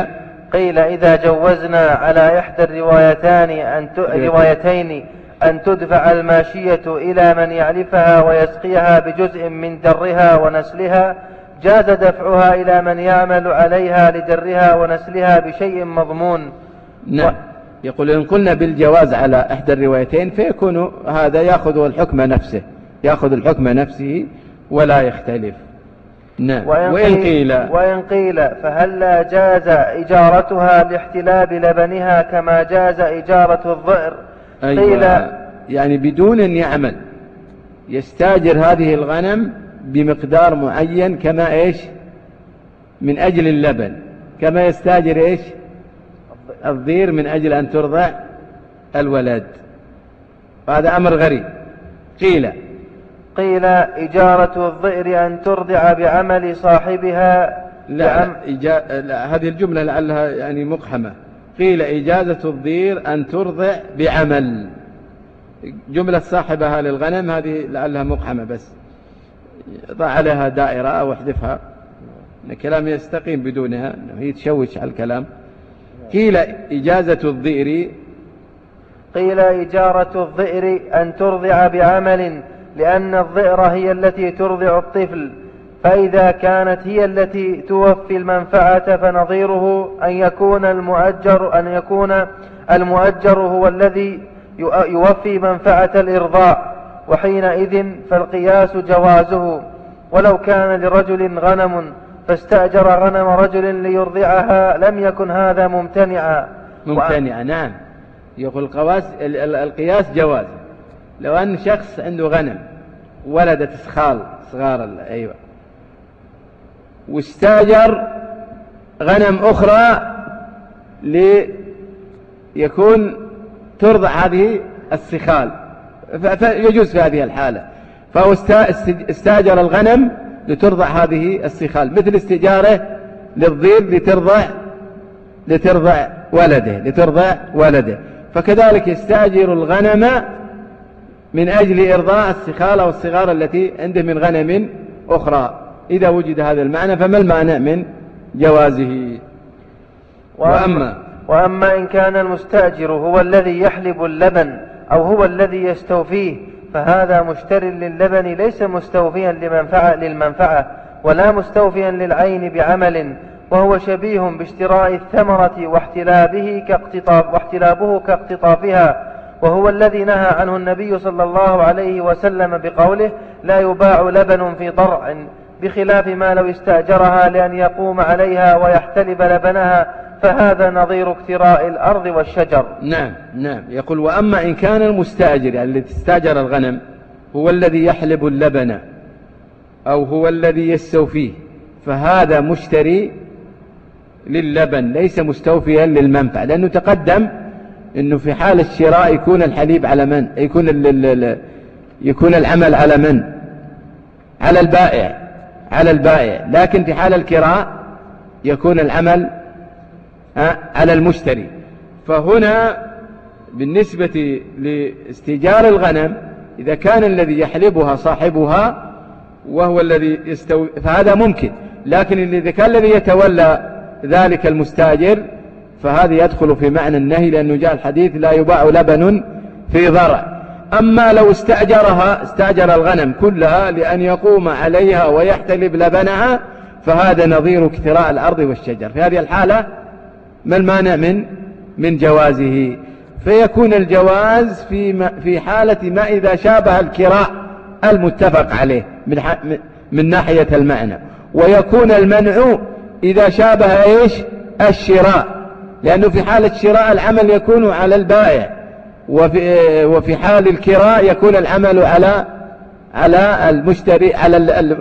قيل إذا جوزنا على إحدى الروايتان أن روايتين أن تدفع الماشية إلى من يعلفها ويسقيها بجزء من درها ونسلها جاز دفعها إلى من يعمل عليها لدرها ونسلها بشيء مضمون. نعم. يقول إن قلنا بالجواز على إحدى الروايتين فيكون هذا يأخذ الحكم نفسه يأخذ الحكم نفسه ولا يختلف. نعم. وإن, وإن قيل, وإن قيل فهلا جاز إجارتها لاحتلاب لبنها كما جاز إجارة الظئر أيوة. قيل يعني بدون أن يعمل يستاجر هذه الغنم بمقدار معين كما إيش؟ من أجل اللبن. كما يستاجر إيش؟ الضير من أجل أن ترضع الولد. هذا أمر غريب. قيل قيل إجارة الضئر أن ترضع بعمل صاحبها لا, لا, إجا... لا هذه الجملة لعلها يعني مقحمة. قيل إجازة الضير أن ترضع بعمل. جملة صاحبها للغنم هذه لعلها مقحمة بس. ضع عليها دائرة أو احذفها. الكلام يستقيم بدونها هي تشوش على الكلام. قيل إجازة الضئر. قيل إجارة الظئر أن ترضع بعمل لأن الظئر هي التي ترضع الطفل. فإذا كانت هي التي توفي المنفعة فنظيره أن يكون المؤجر أن يكون المؤجر هو الذي يوفي منفعة الإرضاع وحينئذ فالقياس جوازه. ولو كان لرجل غنم فاستأجر غنم رجل ليرضعها لم يكن هذا ممتنعا. ممتنعا نعم. يقول القواس القياس جواز. لو أن شخص عنده غنم ولدت اسخال صغار أيوة. واستأجر غنم أخرى ليكون ترضع هذه السخال فيجوز في هذه الحالة. فهو استاجر الغنم لترضع هذه السخال مثل استجاره للضير لترضع لترضع ولده لترضع ولده. فكذلك يستاجر الغنم من أجل إرضاء السخال أو الصغار التي عنده من غنم أخرى. إذا وجد هذا المعنى فما المعنى من جوازه؟ وأما, وأما إن كان المستأجر هو الذي يحلب اللبن أو هو الذي يستوفيه فهذا مشتر للبن ليس مستوفيا لمنفعة للمنفعة ولا مستوفيا للعين بعمل وهو شبيه باشتراء الثمرة واحتلابه كاقتطاف واحتلابه كاقتطافها وهو الذي نهى عنه النبي صلى الله عليه وسلم بقوله لا يباع لبن في ضرع بخلاف ما لو استأجرها لأن يقوم عليها ويحتلب لبنها فهذا نظير اكتراء الأرض والشجر. نعم نعم. يقول وأما إن كان المستأجر يعني الذي استأجر الغنم هو الذي يحلب اللبن أو هو الذي يستوفيه فهذا مشتري للبن ليس مستوفيا للمنفع لأنه تقدم أنه في حال الشراء يكون الحليب على من؟ يكون يكون العمل على من؟ على البائع على البائع. لكن في حال الكراء يكون العمل على المشتري. فهنا بالنسبة لاستيجار الغنم إذا كان الذي يحلبها صاحبها وهو الذي يستوي فهذا ممكن. لكن إذا كان الذي يتولى ذلك المستاجر فهذا يدخل في معنى النهي لأنه جاء الحديث لا يباع لبن في ضرع. أما لو استأجرها استأجر الغنم كلها لأن يقوم عليها ويحتلب لبنها فهذا نظير اكتراء الأرض والشجر. في هذه الحالة ما المانع من من جوازه؟ فيكون الجواز في في حالة ما إذا شابه الكراء المتفق عليه من من ناحية المعنى. ويكون المنع إذا شابه إيش؟ الشراء. لأنه في حالة شراء العمل يكون على البائع وفي وفي حال الكراء يكون العمل على على المشتري على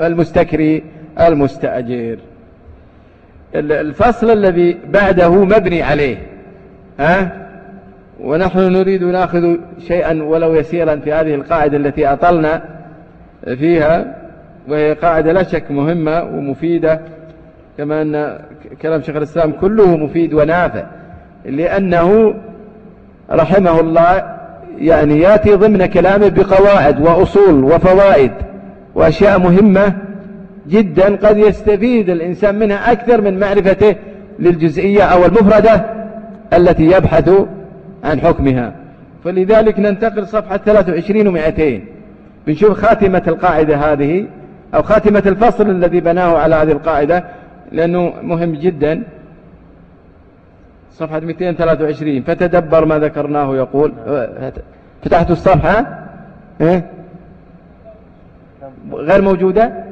المستكري المستأجر. الفصل الذي بعده مبني عليه ها؟ ونحن نريد نأخذ شيئا ولو يسيرا في هذه القاعدة التي أطلنا فيها وهي قاعدة لا شك مهمة ومفيدة كما أن كلام شيخ الإسلام كله مفيد ونافع لأنه رحمه الله يعني يأتي ضمن كلامه بقواعد وأصول وفوائد وأشياء مهمة جدا قد يستفيد الإنسان منها أكثر من معرفته للجزئية أو المفردة التي يبحث عن حكمها. فلذلك ننتقل صفحة 23 و200 بنشوف خاتمة القاعدة هذه أو خاتمة الفصل الذي بناه على هذه القاعدة لأنه مهم جدا. صفحة 223 فتدبر ما ذكرناه يقول. فتحت الصفحة. إيه؟ غير موجودة؟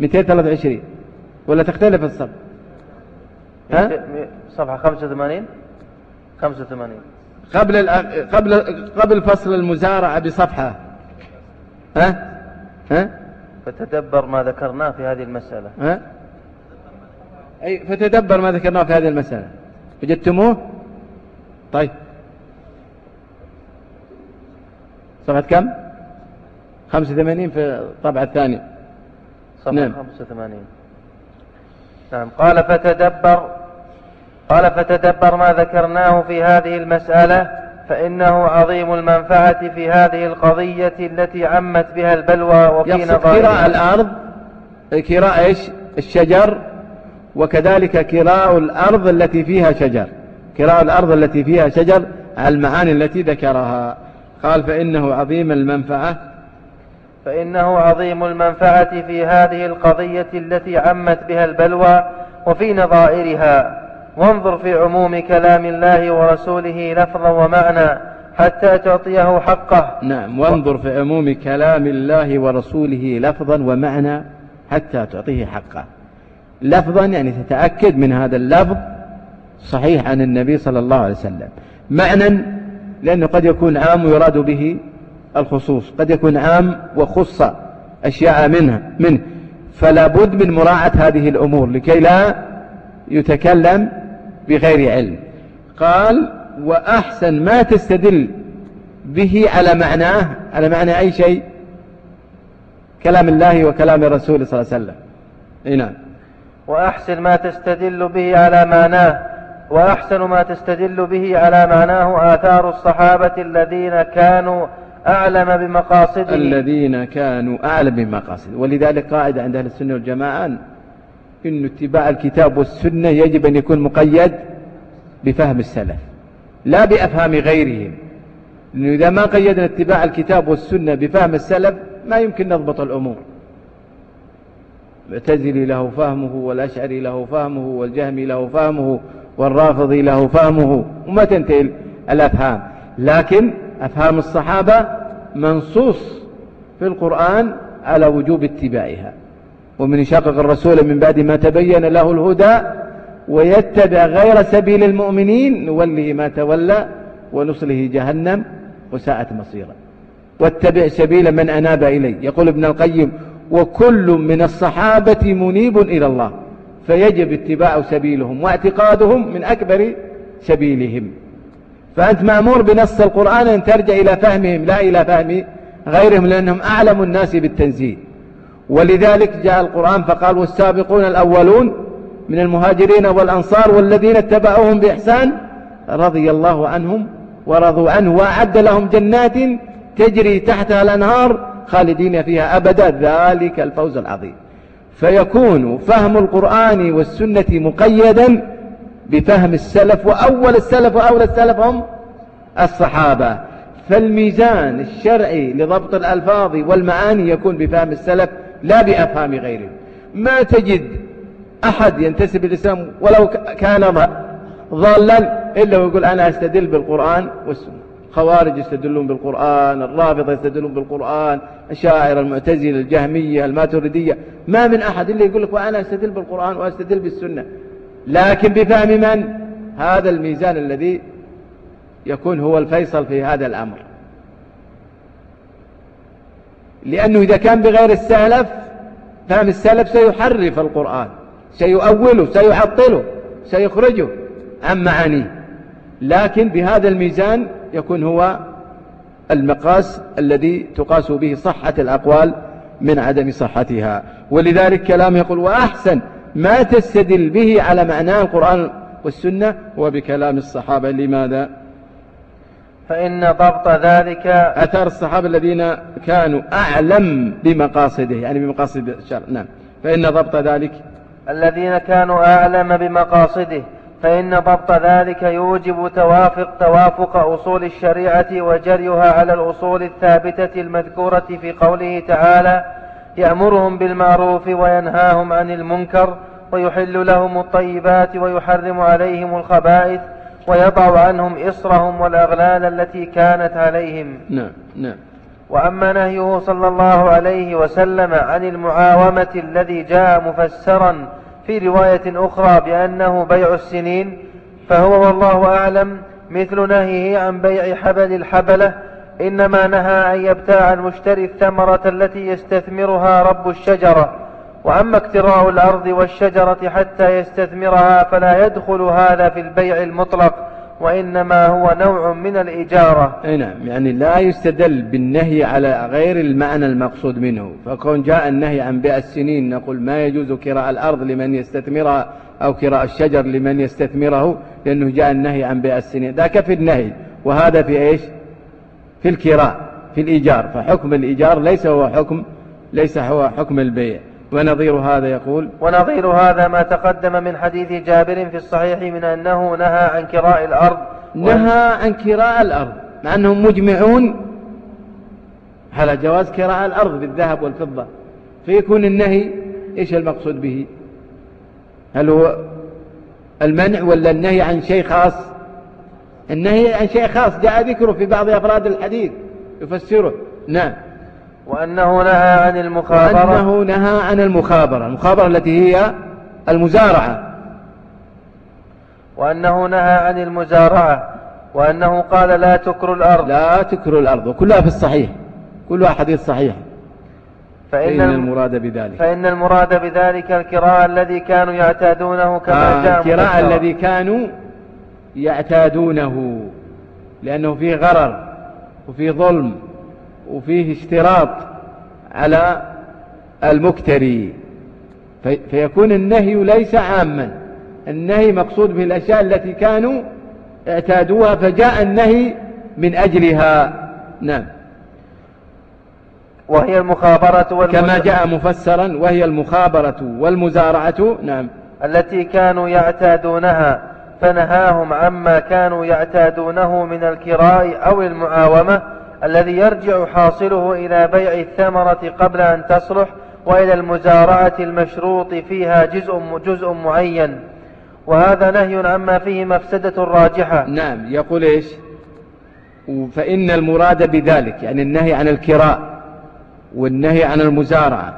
223 ولا تختلف الصفحة ها؟ صفحة 85 85 قبل قبل قبل فصل المزارعة بصفحة. ها؟ ها؟ فتدبر ما ذكرناه في هذه المسألة. ها؟ أي فتدبر ما ذكرناه في هذه المسألة. وجدتموه؟ طيب. صفحة كم؟ 85 في الطبعة الثانية. صفحة نعم. 85 نعم قال فتدبر قال فتدبر ما ذكرناه في هذه المسألة فإنه عظيم المنفعة في هذه القضية التي عمت بها البلوى وفي نظائرها كراء الأرض كراء إيش؟ الشجر وكذلك كراء الأرض التي فيها شجر. كراء الأرض التي فيها شجر على المعاني التي ذكرها. قال فإنه عظيم المنفعة فإنه عظيم المنفعة في هذه القضية التي عمت بها البلوى وفي نظائرها. وانظر في عموم كلام الله ورسوله لفظا ومعنى حتى تعطيه حقه. نعم وانظر في عموم كلام الله ورسوله لفظا ومعنى حتى تعطيه حقه. لفظا يعني تتأكد من هذا اللفظ صحيح عن النبي صلى الله عليه وسلم. معنى لأنه قد يكون عام ويراد به الخصوص. قد يكون عام وخص أشياء منها منه. فلا بد من مراعاة هذه الأمور لكي لا يتكلم بغير علم. قال وأحسن ما تستدل به على معناه على معنى أي شيء؟ كلام الله وكلام الرسول صلى الله عليه وسلم. نعم. وأحسن ما تستدل به على معناه وأحسن ما تستدل به على معناه آثار الصحابة الذين كانوا أعلم بمقاصده الذين كانوا أعلم بمقاصده ولذلك قاعدة عند أهل السنة والجماعة إن اتباع الكتاب والسنة يجب أن يكون مقيد بفهم السلف لا بأفهام غيرهم. لأنه إذا ما قيدنا اتباع الكتاب والسنة بفهم السلف ما يمكن نضبط الأمور. المعتزلي له فهمه والأشعري له فهمه والجهمي له فهمه والرافضي له فهمه وما تنتهي الأفهام. لكن أفهام الصحابة منصوص في القرآن على وجوب اتباعها. ومن يشاقق الرسول من بعد ما تبين له الهدى ويتبع غير سبيل المؤمنين نوله ما تولى ونصله جهنم وساءت مصيرا واتبع سبيل من أناب إلي. يقول ابن القيم وكل من الصحابة منيب إلى الله فيجب اتباع سبيلهم واعتقادهم من أكبر سبيلهم. فأنت مأمور بنص القرآن أن ترجع إلى فهمهم لا إلى فهم غيرهم لأنهم أعلم الناس بالتنزيل. ولذلك جاء القرآن فقال والسابقون الأولون من المهاجرين والأنصار والذين اتبعوهم بإحسان رضي الله عنهم ورضوا عنه وأعد لهم جنات تجري تحتها الأنهار خالدين فيها أبدا. ذلك الفوز العظيم. فيكون فهم القرآن والسنة مقيدا بفهم السلف وأول السلف وأول السلف هم الصحابة. فالميزان الشرعي لضبط الألفاظ والمعاني يكون بفهم السلف لا بأفهام غيرهم. ما تجد أحد ينتسب الإسلام ولو كان ضالا إلا ويقول أنا أستدل بالقرآن والسنة. خوارج يستدلون بالقرآن الرافضة يستدلون بالقرآن الشاعر المعتزلة الجهمية الماتريدية. ما من أحد إلا يقول لك وأنا أستدل بالقرآن وأستدل بالسنة. لكن بفهم من؟ هذا الميزان الذي يكون هو الفيصل في هذا الأمر. لأنه إذا كان بغير السلف فهم السلف سيحرف القرآن سيؤوله سيعطله سيخرجه. عن معانيه لكن بهذا الميزان يكون هو المقاس الذي تقاس به صحة الأقوال من عدم صحتها. ولذلك كلام يقول وأحسن ما تستدل به على معناه القرآن والسنة وبكلام الصحابة. لماذا؟ فإن ضبط ذلك أثار الصحابة الذين كانوا أعلم بمقاصده يعني بمقاصد الشرع. نعم. فإن ضبط ذلك الذين كانوا أعلم بمقاصده فإن ضبط ذلك يوجب توافق توافق أصول الشريعة وجريها على الأصول الثابتة المذكورة في قوله تعالى يأمرهم بالمعروف وينهاهم عن المنكر ويحل لهم الطيبات ويحرم عليهم الخبائث ويضع عنهم إصرهم والأغلال التي كانت عليهم. نعم نعم. وأما نهيه صلى الله عليه وسلم عن المعاومة الذي جاء مفسرا في رواية أخرى بأنه بيع السنين فهو والله أعلم مثل نهيه عن بيع حبل الحبلة إنما نهى أن يبتاع المشتري الثمرة التي يستثمرها رب الشجرة وأما اكتراء الأرض والشجرة حتى يستثمرها فلا يدخل هذا في البيع المطلق وإنما هو نوع من الإجارة. أي نعم يعني لا يستدل بالنهي على غير المعنى المقصود منه. فكون جاء النهي عن بيع السنين نقول ما يجوز كراء الأرض لمن يستثمرها أو كراء الشجر لمن يستثمره لأنه جاء النهي عن بيع السنين. ذاك في النهي وهذا في إيش؟ في الكراء في الإيجار. فحكم الإيجار ليس هو حكم ليس هو حكم البيع. ونظير هذا يقول ونظير هذا ما تقدم من حديث جابر في الصحيح من أنه نهى عن كراء الأرض. نهى عن كراء الأرض مع أنهم مجمعون. على جواز كراء الأرض بالذهب والفضة؟ فيكون النهي إيش المقصود به؟ هل هو المنع ولا النهي عن شيء خاص؟ النهي عن شيء خاص جاء ذكره في بعض أفراد الحديث يفسره. نعم. وأنه نهى عن المخابرة. وأنه نهى عن المخابرة المخابرة التي هي المزارعة. وأنه نهى عن المزارعة. وأنه قال لا تكر الأرض. لا تكر الأرض وكلها في الصحيح. كلها حديث صحيح. فإن, فإن المراد بذلك. فإن المراد بذلك الكراء الذي كانوا يعتادونه كما آه جاء الكراء الذي كانوا يعتادونه لأنه فيه غرر وفيه ظلم وفيه اشتراط على المكتري. فيكون النهي ليس عاما. النهي مقصود به الأشياء التي كانوا اعتادوها فجاء النهي من أجلها. نعم. وهي المخابرة والمز... كما جاء مفسرا وهي المخابرة والمزارعة. نعم. التي كانوا يعتادونها. فنهاهم عما كانوا يعتادونه من الكراء أو المعاومة الذي يرجع حاصله إلى بيع الثمرة قبل أن تصلح وإلى المزارعة المشروط فيها جزء, جزء معين. وهذا نهي عما فيه مفسدة راجحة. نعم يقول إيش؟ فإن المراد بذلك يعني النهي عن الكراء والنهي عن المزارعة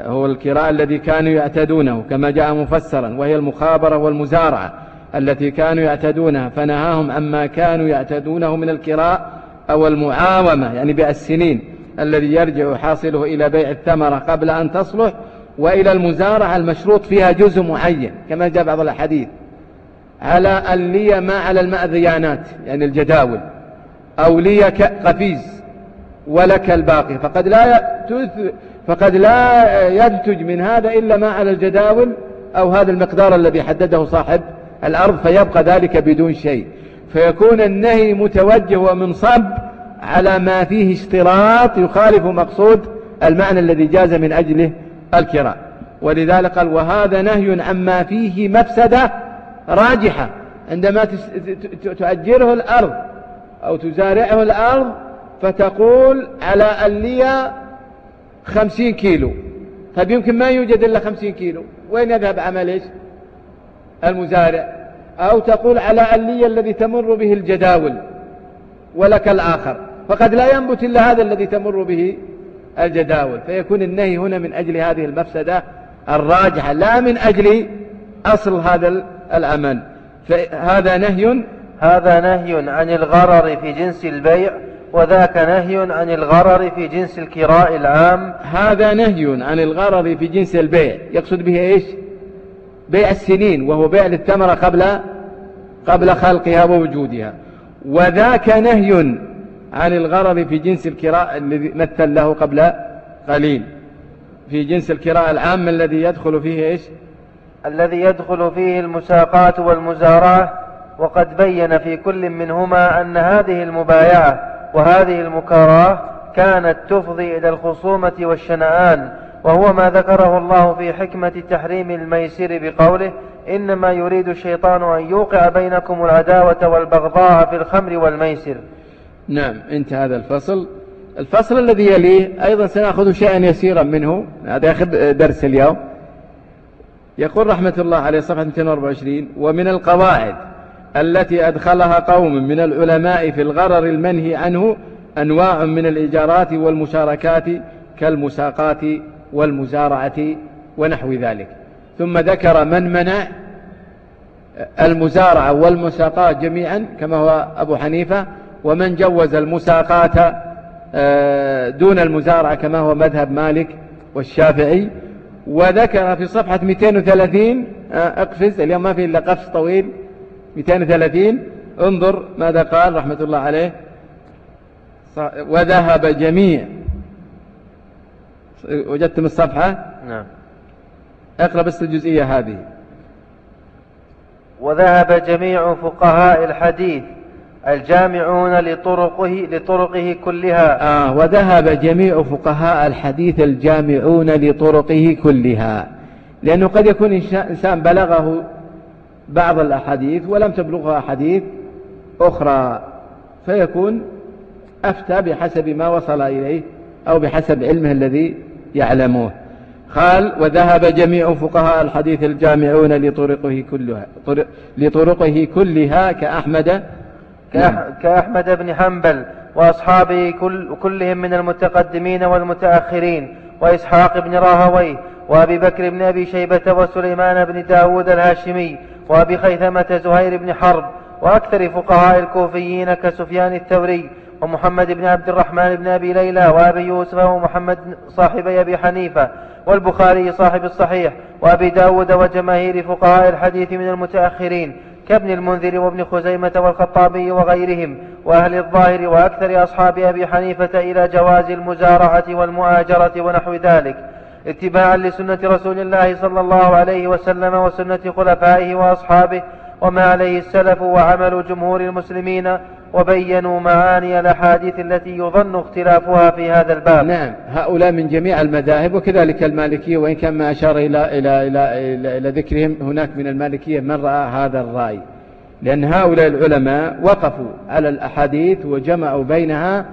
هو الكراء الذي كانوا يعتدونه كما جاء مفسرا وهي المخابرة والمزارعة. التي كانوا يعتدونها فنهاهم عما كانوا يعتدونه من الكراء أو المعاومة يعني بيع السنين الذي يرجع حاصله إلى بيع الثمرة قبل أن تصلح وإلى المزارعة المشروط فيها جزء معين كما جاء بعض الأحاديث. على أن لي ما على المأذيانات يعني الجداول أو لي قفيز ولك الباقي. فقد لا فقد لا ينتج من هذا إلا ما على الجداول أو هذا المقدار الذي حدده صاحب الأرض فيبقى ذلك بدون شيء. فيكون النهي متوجه ومنصب على ما فيه اشتراط يخالف مقصود المعنى الذي جاز من أجله الكراء. ولذلك قال وهذا نهي عما فيه مفسدة راجحة. عندما تؤجره الأرض أو تزارعه الأرض فتقول على اللي خمسين كيلو. طيب يمكن ما يوجد إلا خمسين كيلو. وين يذهب عمل إيش؟ المزارع أو تقول على اللي الذي تمر به الجداول ولك الآخر. فقد لا ينبت إلا هذا الذي تمر به الجداول. فيكون النهي هنا من أجل هذه المفسدة الراجحة لا من أجل أصل هذا الأمل. فهذا نهي هذا نهي عن الغرر في جنس البيع وذاك نهي عن الغرر في جنس الكراء العام. هذا نهي عن الغرر في جنس البيع. يقصد به إيش؟ بيع السنين وهو بيع للثمرة قبل قبل خلقها ووجودها. وذاك نهي عن الغرر في جنس الكراء الذي مثل له قبل قليل. في جنس الكراء العام الذي يدخل فيه إيش؟ الذي يدخل فيه المساقات والمزارعة. وقد بين في كل منهما أن هذه المبايعة وهذه المكاراه كانت تفضي إلى الخصومة والشنآن. وهو ما ذكره الله في حكمة تحريم الميسر بقوله إنما يريد الشيطان أن يوقع بينكم العداوة والبغضاء في الخمر والميسر. نعم انتهى هذا الفصل. الفصل الذي يليه أيضا سنأخذ شيئا يسيرا منه. هذا يأخذ درس اليوم. يقول رحمة الله عليه صفحة 224 ومن القواعد التي أدخلها قوم من العلماء في الغرر المنهي عنه أنواع من الإيجارات والمشاركات كالمساقات والمزارعة ونحو ذلك. ثم ذكر من منع المزارعة والمساقات جميعا كما هو أبو حنيفة ومن جوز المساقات آه، دون المزارعة كما هو مذهب مالك والشافعي. وذكر في صفحة 230 آه، اقفز اليوم ما في إلا قفز طويل 230 انظر ماذا قال رحمة الله عليه. وذهب جميع وجدتم الصفحة؟ نعم. اقرأ بس الجزئية هذه. وذهب جميع فقهاء الحديث الجامعون لطرقه لطرقه كلها. آه وذهب جميع فقهاء الحديث الجامعون لطرقه كلها. لأنه قد يكون إنسان بلغه بعض الأحاديث ولم تبلغه أحاديث أخرى فيكون أفتى بحسب ما وصل إليه أو بحسب علمه الذي يعلمه قال وذهب جميع فقهاء الحديث الجامعون لطرقه كلها لطرقه كلها كأحمد نعم. كأحمد بن حنبل وأصحابه كل كلهم من المتقدمين والمتأخرين وإسحاق بن راهويه وأبي بكر بن أبي شيبة وسليمان بن داود الهاشمي وأبي خيثمة زهير بن حرب وأكثر فقهاء الكوفيين كسفيان الثوري ومحمد بن عبد الرحمن بن أبي ليلى وأبي يوسف ومحمد صاحبي أبي حنيفة والبخاري صاحب الصحيح وأبي داود وجماهير فقهاء الحديث من المتأخرين كابن المنذر وابن خزيمة والخطابي وغيرهم وأهل الظاهر وأكثر أصحاب أبي حنيفة إلى جواز المزارعة والمؤاجرة ونحو ذلك اتباعا لسنة رسول الله صلى الله عليه وسلم وسنة خلفائه وأصحابه وما عليه السلف وعمل جمهور المسلمين وبينوا معاني الأحاديث التي يظن اختلافها في هذا الباب. نعم هؤلاء من جميع المذاهب وكذلك المالكية وإن كان ما أشار إلى, إلى, إلى, إلى, إلى ذكرهم هناك من المالكية من رأى هذا الرأي. لأن هؤلاء العلماء وقفوا على الأحاديث وجمعوا بينها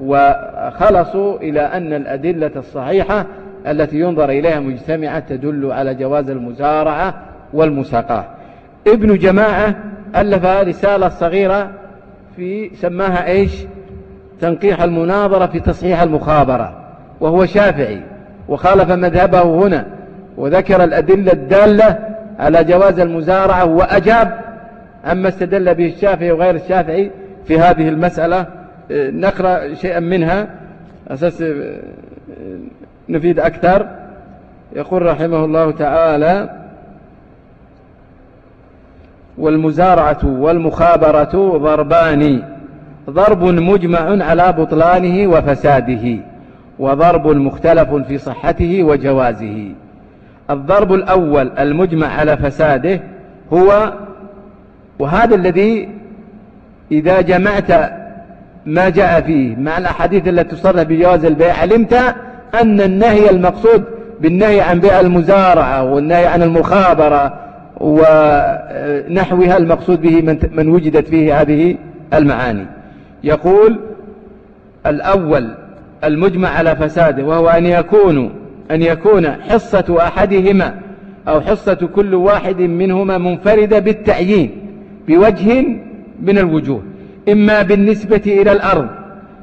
وخلصوا إلى أن الأدلة الصحيحة التي ينظر إليها مجتمعة تدل على جواز المزارعة والمساقاة. ابن جماعة ألف رسالة صغيرة في سماها إيش؟ تنقيح المناظرة في تصحيح المخابرة وهو شافعي وخالف مذهبه هنا وذكر الأدلة الدالة على جواز المزارعة وأجاب أما استدل به الشافعي وغير الشافعي في هذه المسألة. نقرأ شيئا منها أساس نفيد أكثر. يقول رحمه الله تعالى والمزارعة والمخابرة ضربان. ضرب مجمع على بطلانه وفساده وضرب مختلف في صحته وجوازه. الضرب الأول المجمع على فساده هو وهذا الذي إذا جمعت ما جاء فيه مع الأحاديث التي تصرح بجواز البيع علمت أن النهي المقصود بالنهي عن بيع المزارعة والنهي عن المخابرة ونحوها المقصود به من, من وجدت فيه هذه المعاني. يقول الأول المجمع على فساده وهو أن يكون أن يكون حصة أحدهما أو حصة كل واحد منهما منفردة بالتعيين بوجه من الوجوه. إما بالنسبة إلى الأرض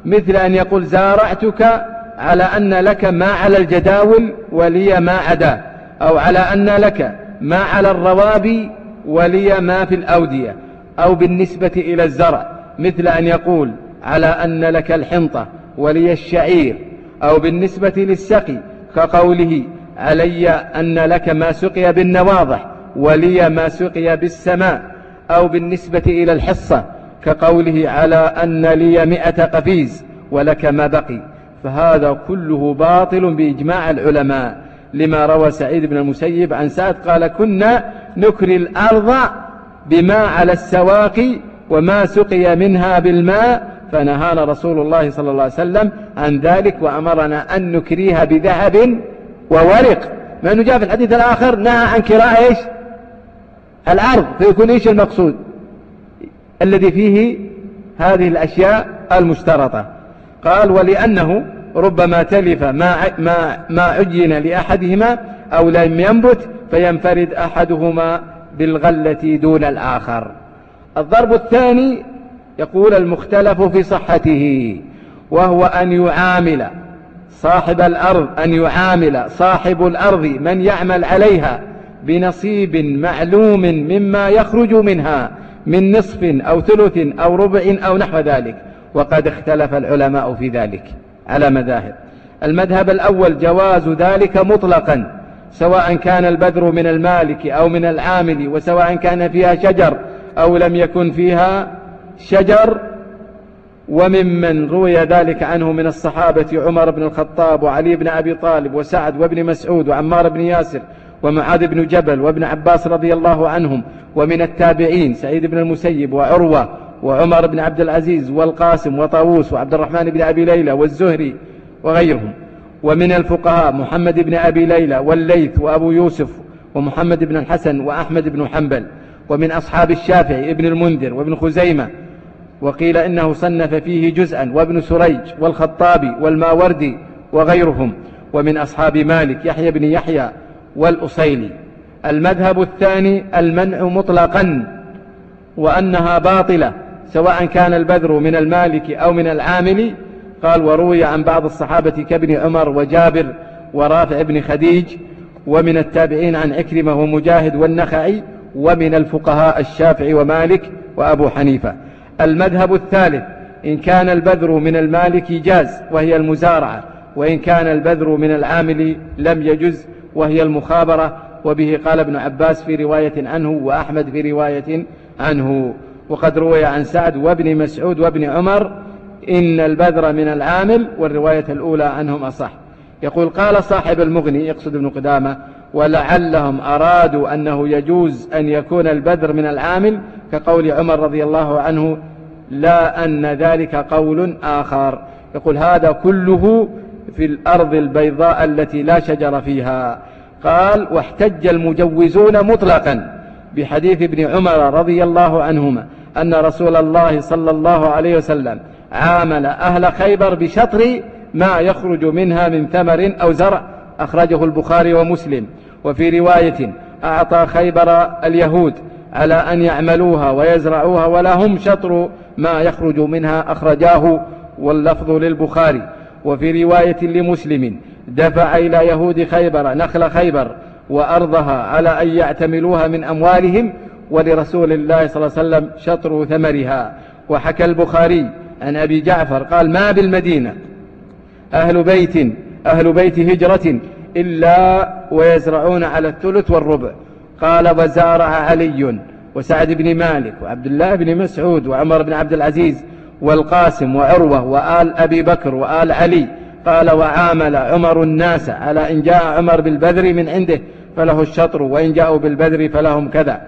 مثل أن يقول زارعتك على أن لك ما على الجداول ولي ما عدا أو على أن لك ما على الروابي ولي ما في الأودية أو بالنسبة إلى الزرع مثل أن يقول على أن لك الحنطة ولي الشعير. أو بالنسبة للسقي كقوله علي أن لك ما سقي بالنواضح ولي ما سقي بالسماء. أو بالنسبة إلى الحصة كقوله على أن لي مئة قفيز ولك ما بقي. فهذا كله باطل بإجماع العلماء. لما روى سعيد بن المسيب عن سعد قال كنا نكري الأرض بما على السواقي وما سقي منها بالماء فنهانا رسول الله صلى الله عليه وسلم عن ذلك وأمرنا أن نكريها بذهب وورق. ما أنه جاء في الحديث الآخر نهى عن كراء إيش؟ الأرض. فيكون إيش المقصود؟ الذي فيه هذه الأشياء المشترطة. قال ولأنه ربما تلف ما ما ما عجن لأحدهما أو لم ينبت فينفرد أحدهما بالغلة دون الآخر. الضرب الثاني يقول المختلف في صحته وهو أن يعامل صاحب الأرض أن يعامل صاحب الأرض من يعمل عليها بنصيب معلوم مما يخرج منها من نصف أو ثلث أو ربع أو نحو ذلك. وقد اختلف العلماء في ذلك. على مذاهب. المذهب الأول جواز ذلك مطلقا سواء كان البذر من المالك أو من العامل وسواء كان فيها شجر أو لم يكن فيها شجر. وممن روي ذلك عنه من الصحابة عمر بن الخطاب وعلي بن أبي طالب وسعد وابن مسعود وعمار بن ياسر ومعاذ بن جبل وابن عباس رضي الله عنهم ومن التابعين سعيد بن المسيب وعروة وعمر بن عبد العزيز والقاسم وطاووس وعبد الرحمن بن أبي ليلى والزهري وغيرهم. ومن الفقهاء محمد بن أبي ليلى والليث وأبو يوسف ومحمد بن الحسن وأحمد بن حنبل. ومن أصحاب الشافعي ابن المنذر وابن خزيمة. وقيل إنه صنف فيه جزءا وابن سريج والخطابي والماوردي وغيرهم. ومن أصحاب مالك يحيى بن يحيى والأصيلي. المذهب الثاني المنع مطلقا وأنها باطلة. سواء كان البذر من المالك أو من العامل قال وروي عن بعض الصحابة كابن عمر وجابر ورافع بن خديج ومن التابعين عن عكرمة ومجاهد والنخعي ومن الفقهاء الشافعي ومالك وأبو حنيفة. المذهب الثالث إن كان البذر من المالك جاز وهي المزارعة وإن كان البذر من العامل لم يجز وهي المخابرة وبه قال ابن عباس في رواية عنه وأحمد في رواية عنه. وقد روي عن سعد وابن مسعود وابن عمر إن البذر من العامل والرواية الأولى عنهم أصح. يقول قال صاحب المغني يقصد ابن قدامة ولعلهم أرادوا أنه يجوز أن يكون البذر من العامل كقول عمر رضي الله عنه لا أن ذلك قول آخر. يقول هذا كله في الأرض البيضاء التي لا شجر فيها. قال واحتج المجوزون مطلقا. بحديث ابن عمر رضي الله عنهما أن رسول الله صلى الله عليه وسلم عامل أهل خيبر بشطر ما يخرج منها من ثمر أو زرع أخرجه البخاري ومسلم. وفي رواية أعطى خيبر اليهود على أن يعملوها ويزرعوها ولهم شطر ما يخرج منها أخرجاه واللفظ للبخاري. وفي رواية لمسلم دفع إلى يهود خيبر نخل خيبر وأرضها على أن يعتملوها من أموالهم ولرسول الله صلى الله عليه وسلم شطر ثمرها. وحكى البخاري عن أبي جعفر قال ما بالمدينة؟ أهل بيت أهل بيت هجرة إلا ويزرعون على الثلث والربع. قال وزارع علي وسعد بن مالك وعبد الله بن مسعود وعمر بن عبد العزيز والقاسم وعروة وآل أبي بكر وآل علي قال وعامل عمر الناس على إن جاء عمر بالبذر من عنده فله الشطر وإن جاءوا بالبذر فلهم كذا.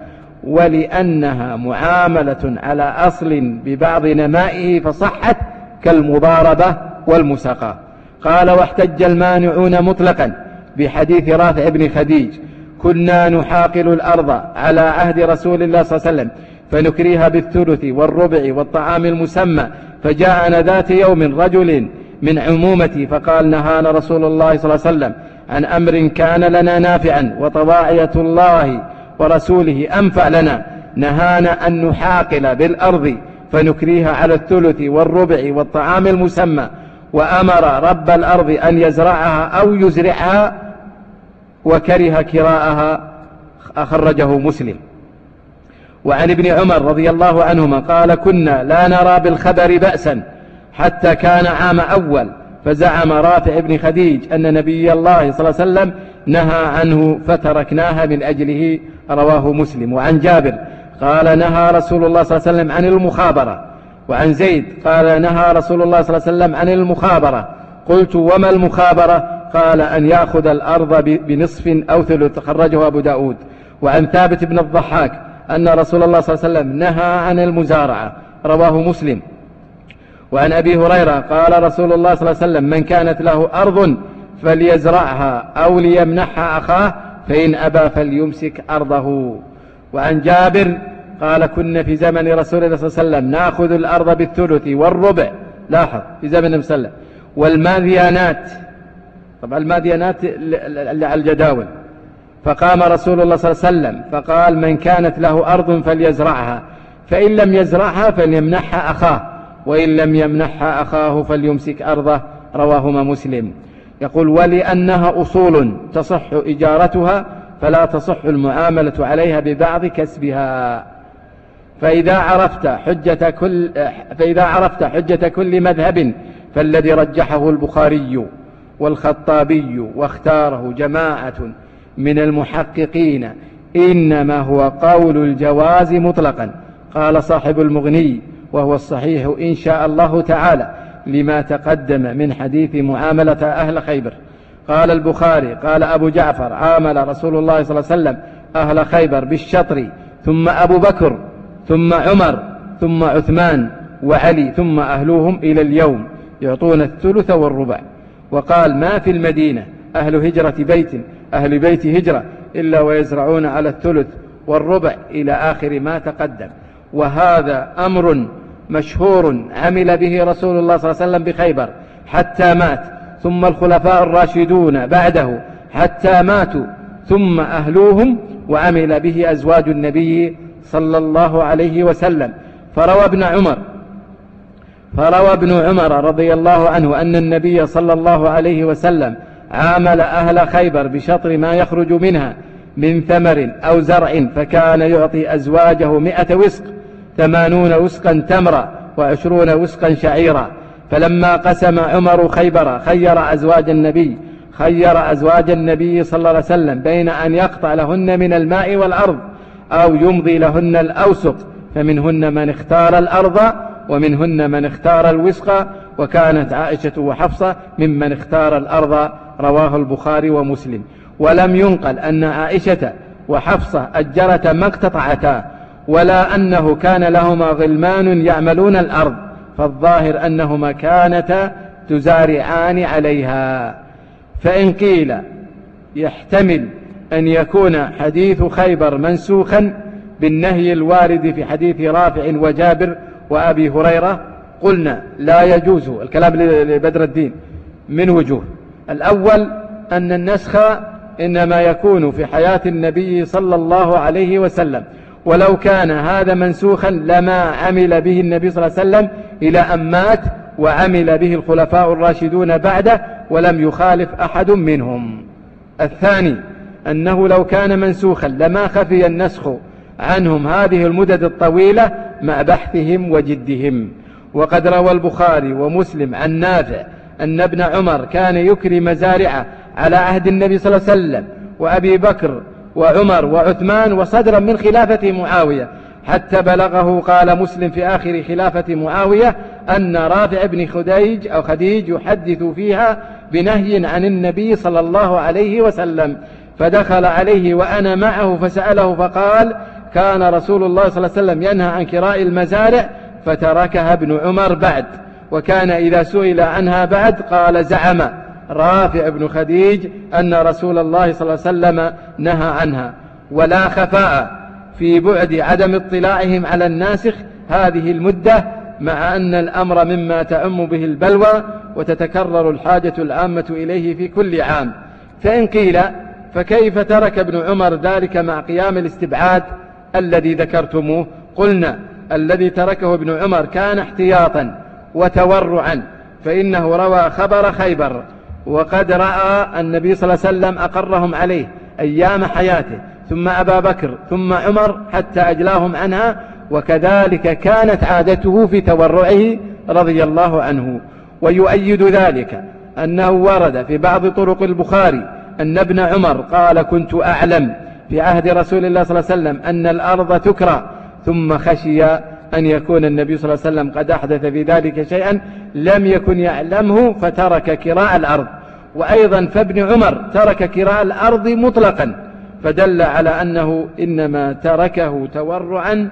ولأنها معاملة على أصل ببعض نمائه فصحت كالمضاربة والمساقاة قال واحتج المانعون مطلقا بحديث رافع بن خديج كنا نحاقل الأرض على عهد رسول الله صلى الله عليه وسلم فنكريها بالثلث والربع والطعام المسمى فجاءنا ذات يوم رجل من عمومتي فقال نهانا رسول الله صلى الله عليه وسلم عن أمر كان لنا نافعا وطواعية الله ورسوله أنفع لنا. نهانا أن نحاقل بالأرض فنكريها على الثلث والربع والطعام المسمى وأمر رب الأرض أن يزرعها أو يزرعها وكره كراءها أخرجه مسلم. وعن ابن عمر رضي الله عنهما قال كنا لا نرى بالخبر بأسا حتى كان عام أول فزعم رافع بن خديج أن نبي الله صلى الله عليه وسلم نهى عنه فتركناها من أجله رواه مسلم. وعن جابر قال نهى رسول الله صلى الله عليه وسلم عن المخابرة. وعن زيد قال نهى رسول الله صلى الله عليه وسلم عن المخابرة. قلت وما المخابرة؟ قال أن يأخذ الأرض بنصف أو ثلث خرجه أبو داود. وعن ثابت بن الضحاك أن رسول الله صلى الله عليه وسلم نهى عن المزارعة رواه مسلم. وعن أبي هريرة قال رسول الله صلى الله عليه وسلم من كانت له أرض فليزرعها أو ليمنحها أخاه فإن أبى فليمسك أرضه. وعن جابر قال كنا في زمن رسول الله صلى الله عليه وسلم ناخذ الأرض بالثلث والربع. لاحظ في زمن وسلم. والماذيانات طبعا الماذيانات اللي على الجداول. فقام رسول الله صلى الله عليه وسلم فقال من كانت له أرض فليزرعها فإن لم يزرعها فليمنحها أخاه. وإن لم يمنحها أخاه فليمسك أرضه. رواهما مسلم. يقول ولأنها أصول تصح إجارتها فلا تصح المعاملة عليها ببعض كسبها. فإذا عرفت حجة كل فإذا عرفت حجة كل مذهب فالذي رجحه البخاري والخطابي واختاره جماعة من المحققين إنما هو قول الجواز مطلقا. قال صاحب المغني وهو الصحيح إن شاء الله تعالى لما تقدم من حديث معاملة أهل خيبر. قال البخاري قال أبو جعفر عامل رسول الله صلى الله عليه وسلم أهل خيبر بالشطر ثم أبو بكر ثم عمر ثم عثمان وعلي ثم أهلوهم إلى اليوم يعطون الثلث والربع. وقال ما في المدينة أهل هجرة بيت أهل بيت هجرة إلا ويزرعون على الثلث والربع إلى آخر ما تقدم. وهذا أمر مشهور عمل به رسول الله صلى الله عليه وسلم بخيبر حتى مات. ثم الخلفاء الراشدون بعده حتى ماتوا. ثم أهلوهم وعمل به أزواج النبي صلى الله عليه وسلم. فروى ابن عمر فروى ابن عمر رضي الله عنه أن النبي صلى الله عليه وسلم عامل أهل خيبر بشطر ما يخرج منها من ثمر أو زرع فكان يعطي أزواجه مئة وسق. ثمانون وسقا تمرا وعشرون وسقا شعيرا. فلما قسم عمر خيبر خير أزواج النبي خير أزواج النبي صلى الله عليه وسلم بين أن يقطع لهن من الماء والأرض أو يمضي لهن الأوسط. فمنهن من اختار الأرض ومنهن من اختار الوسق. وكانت عائشة وحفصة ممن اختار الأرض رواه البخاري ومسلم. ولم ينقل أن عائشة وحفصة أجرة ما اقتطعتا. ولا أنه كان لهما غلمان يعملون الأرض فالظاهر أنهما كانتا تزارعان عليها. فإن قيل يحتمل أن يكون حديث خيبر منسوخا بالنهي الوارد في حديث رافع وجابر وأبي هريرة قلنا لا يجوز الكلام لبدر الدين من وجوه. الأول أن النسخ إنما يكون في حياة النبي صلى الله عليه وسلم. ولو كان هذا منسوخا لما عمل به النبي صلى الله عليه وسلم إلى أن مات وعمل به الخلفاء الراشدون بعده ولم يخالف أحد منهم. الثاني أنه لو كان منسوخا لما خفي النسخ عنهم هذه المدد الطويلة مع بحثهم وجدهم. وقد روى البخاري ومسلم عن نافع أن ابن عمر كان يكري مزارعة على عهد النبي صلى الله عليه وسلم وأبي بكر وعمر وعثمان وصدرا من خلافة معاوية. حتى بلغه قال مسلم في آخر خلافة معاوية أن رافع بن خديج أو خديج يحدث فيها بنهي عن النبي صلى الله عليه وسلم. فدخل عليه وأنا معه فسأله فقال كان رسول الله صلى الله عليه وسلم ينهى عن كراء المزارع فتركها ابن عمر بعد. وكان إذا سئل عنها بعد قال زعم رافع بن خديج أن رسول الله صلى الله عليه وسلم نهى عنها. ولا خفاء في بعد عدم اطلاعهم على الناسخ هذه المدة مع أن الأمر مما تعم به البلوى وتتكرر الحاجة العامة إليه في كل عام. فإن قيل فكيف ترك ابن عمر ذلك مع قيام الاستبعاد الذي ذكرتموه؟ قلنا الذي تركه ابن عمر كان احتياطا وتورعا فإنه روى خبر خيبر وقد رأى النبي صلى الله عليه وسلم أقرهم عليه أيام حياته ثم أبا بكر ثم عمر حتى أجلاهم عنها وكذلك كانت عادته في تورعه رضي الله عنه. ويؤيد ذلك أنه ورد في بعض طرق البخاري أن ابن عمر قال كنت أعلم في عهد رسول الله صلى الله عليه وسلم أن الأرض تكرى ثم خشي أن يكون النبي صلى الله عليه وسلم قد أحدث في ذلك شيئا لم يكن يعلمه فترك كراء الأرض. وأيضا فابن عمر ترك كراء الأرض مطلقا فدل على أنه إنما تركه تورعا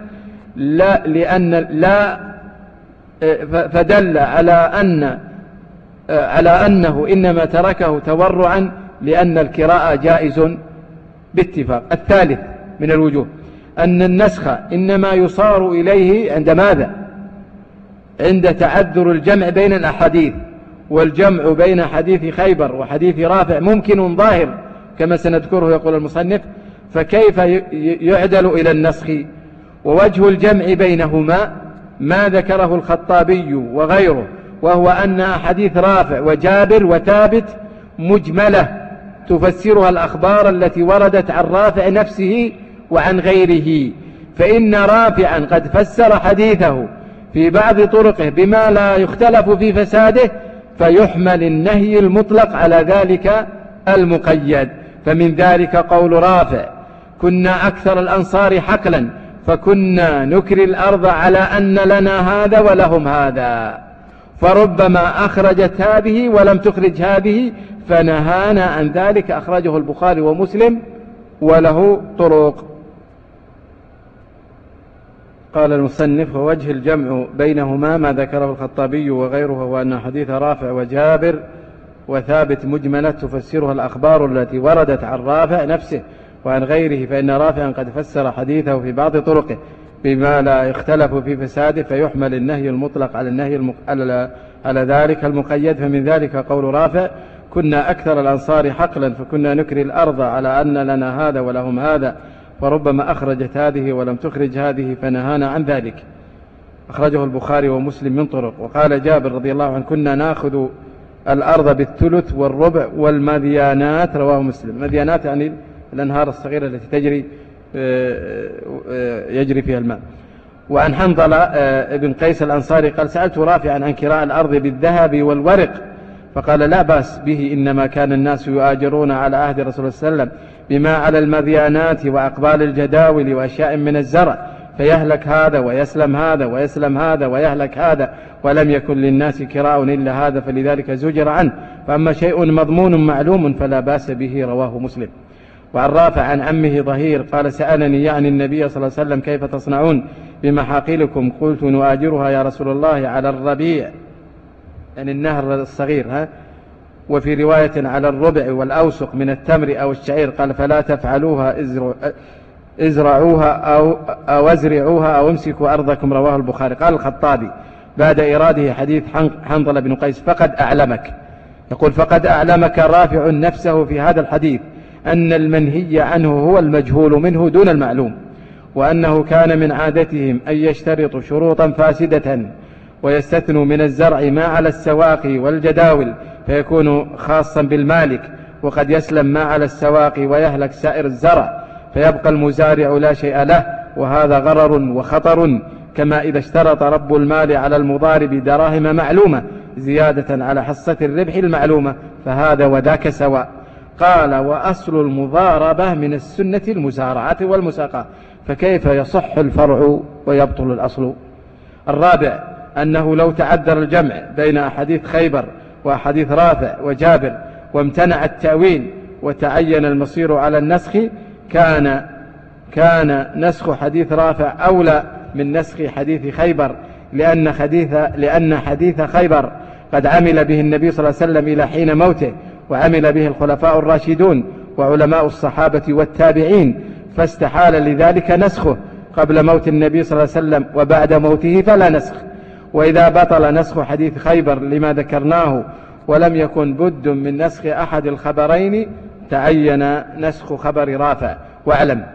لا لأن لا فدل على أن على أنه إنما تركه تورعا لأن الكراء جائز باتفاق. الثالث من الوجوه أن النسخ إنما يصار إليه عند ماذا؟ عند تعذر الجمع بين الأحاديث والجمع بين حديث خيبر وحديث رافع ممكن ظاهر كما سنذكره يقول المصنف فكيف يعدل إلى النسخ؟ ووجه الجمع بينهما ما ذكره الخطابي وغيره وهو أن حديث رافع وجابر وثابت مجملة تفسرها الأخبار التي وردت عن رافع نفسه وعن غيره فإن رافعا قد فسر حديثه في بعض طرقه بما لا يختلف في فساده فيحمل النهي المطلق على ذلك المقيد. فمن ذلك قول رافع كنا أكثر الأنصار حقلا فكنا نكري الأرض على أن لنا هذا ولهم هذا. فربما أخرجت هذه ولم تخرج هذه فنهانا عن ذلك أخرجه البخاري ومسلم وله طرق. قال المصنف ووجه الجمع بينهما ما ذكره الخطابي وغيره هو أن حديث رافع وجابر وثابت مجملة تفسرها الأخبار التي وردت عن رافع نفسه وعن غيره فإن رافعا قد فسر حديثه في بعض طرقه بما لا يختلف في فساده فيحمل النهي المطلق على النهي المق... على... على ذلك المقيد. فمن ذلك قول رافع كنا أكثر الأنصار حقلا فكنا نكري الأرض على أن لنا هذا ولهم هذا. فربما أخرجت هذه ولم تخرج هذه فنهانا عن ذلك. أخرجه البخاري ومسلم من طرق. وقال جابر رضي الله عنه كنا ناخذ الأرض بالثلث والربع والمذيانات رواه مسلم. مذيانات يعني الأنهار الصغيرة التي تجري آه، آه، يجري فيها الماء. وعن حنظلة آه، ابن قيس الأنصاري قال سألت رافعا عن كراء الأرض بالذهب والورق فقال لا بأس به إنما كان الناس يؤاجرون على عهد رسول الله صلى الله عليه وسلم. بما على المذيانات وأقبال الجداول وأشياء من الزرع فيهلك هذا ويسلم هذا ويسلم هذا ويهلك هذا ولم يكن للناس كراء إلا هذا فلذلك زجر عنه. فأما شيء مضمون معلوم فلا بأس به رواه مسلم. وعن رافع عن عمه ظهير قال سألني يعني النبي صلى الله عليه وسلم كيف تصنعون بمحاقلكم؟ قلت نؤاجرها يا رسول الله على الربيع يعني النهر الصغير ها؟ وفي رواية على الربع والأوسق من التمر أو الشعير قال فلا تفعلوها ازرعوها أو, أو ازرعوها أو امسكوا أرضكم رواه البخاري. قال الخطابي بعد إراده حديث حنظل بن قيس فقد أعلمك. يقول فقد أعلمك رافع نفسه في هذا الحديث أن المنهي عنه هو المجهول منه دون المعلوم وأنه كان من عادتهم أن يشترطوا شروطا فاسدة ويستثنوا من الزرع ما على السواقي والجداول فيكون خاصا بالمالك وقد يسلم ما على السواقي ويهلك سائر الزرع فيبقى المزارع لا شيء له وهذا غرر وخطر كما إذا اشترط رب المال على المضارب دراهم معلومة زيادة على حصة الربح المعلومة فهذا وذاك سواء. قال وأصل المضاربة من السنة المزارعة والمساقة فكيف يصح الفرع ويبطل الأصل؟ الرابع أنه لو تعذر الجمع بين أحاديث خيبر وأحاديث رافع وجابر وامتنع التأويل وتعين المصير على النسخ كان كان نسخ حديث رافع أولى من نسخ حديث خيبر لأن حديث لأن حديث خيبر قد عمل به النبي صلى الله عليه وسلم إلى حين موته وعمل به الخلفاء الراشدون وعلماء الصحابة والتابعين فاستحال لذلك نسخه قبل موت النبي صلى الله عليه وسلم وبعد موته فلا نسخ. وإذا بطل نسخ حديث خيبر لما ذكرناه ولم يكن بد من نسخ أحد الخبرين تعين نسخ خبر رافع. واعلم.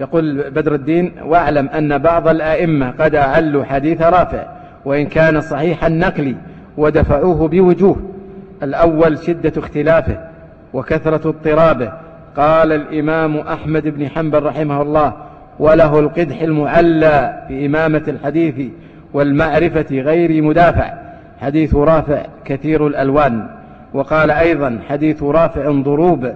يقول بدر الدين واعلم أن بعض الآئمة قد أعلوا حديث رافع وإن كان صحيح النقل ودفعوه بوجوه. الأول شدة اختلافه وكثرة اضطرابه. قال الإمام أحمد بن حنبل رحمه الله وله القدح المعلى في إمامة الحديث والمعرفة غير مدافع. حديث رافع كثير الألوان. وقال أيضا حديث رافع ضروب.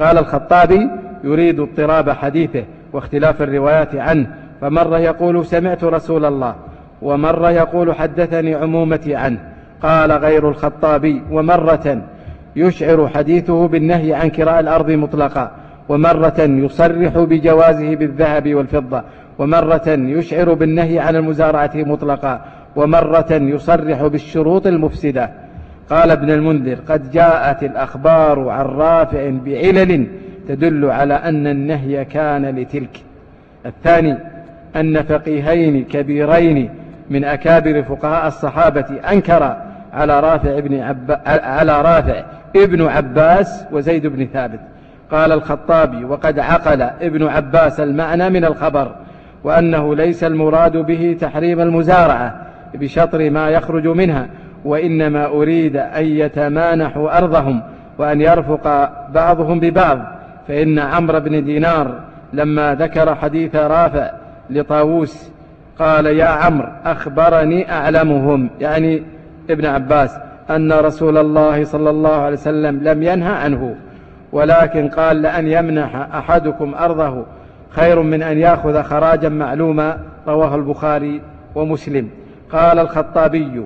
قال الخطابي يريد اضطراب حديثه واختلاف الروايات عنه. فمرة يقول سمعت رسول الله ومرة يقول حدثني عمومتي عنه. قال غير الخطابي ومرة يشعر حديثه بالنهي عن كراء الأرض مطلقا ومرة يصرح بجوازه بالذهب والفضة. ومرة يشعر بالنهي عن المزارعة مطلقا ومرة يصرح بالشروط المفسدة. قال ابن المنذر قد جاءت الأخبار عن رافع بعلل تدل على أن النهي كان لتلك. الثاني أن فقيهين كبيرين من أكابر فقهاء الصحابة أنكر على رافع ابن عب... على رافع ابن عباس وزيد بن ثابت. قال الخطابي وقد عقل ابن عباس المعنى من الخبر وأنه ليس المراد به تحريم المزارعة بشطر ما يخرج منها وإنما أريد أن يتمانحوا أرضهم وأن يرفق بعضهم ببعض. فإن عمرو بن دينار لما ذكر حديث رافع لطاووس قال يا عمرو أخبرني أعلمهم. يعني ابن عباس أن رسول الله صلى الله عليه وسلم لم ينهى عنه ولكن قال لأن يمنح أحدكم أرضه خير من أن يأخذ خراجا معلوما رواه البخاري ومسلم. قال الخطابي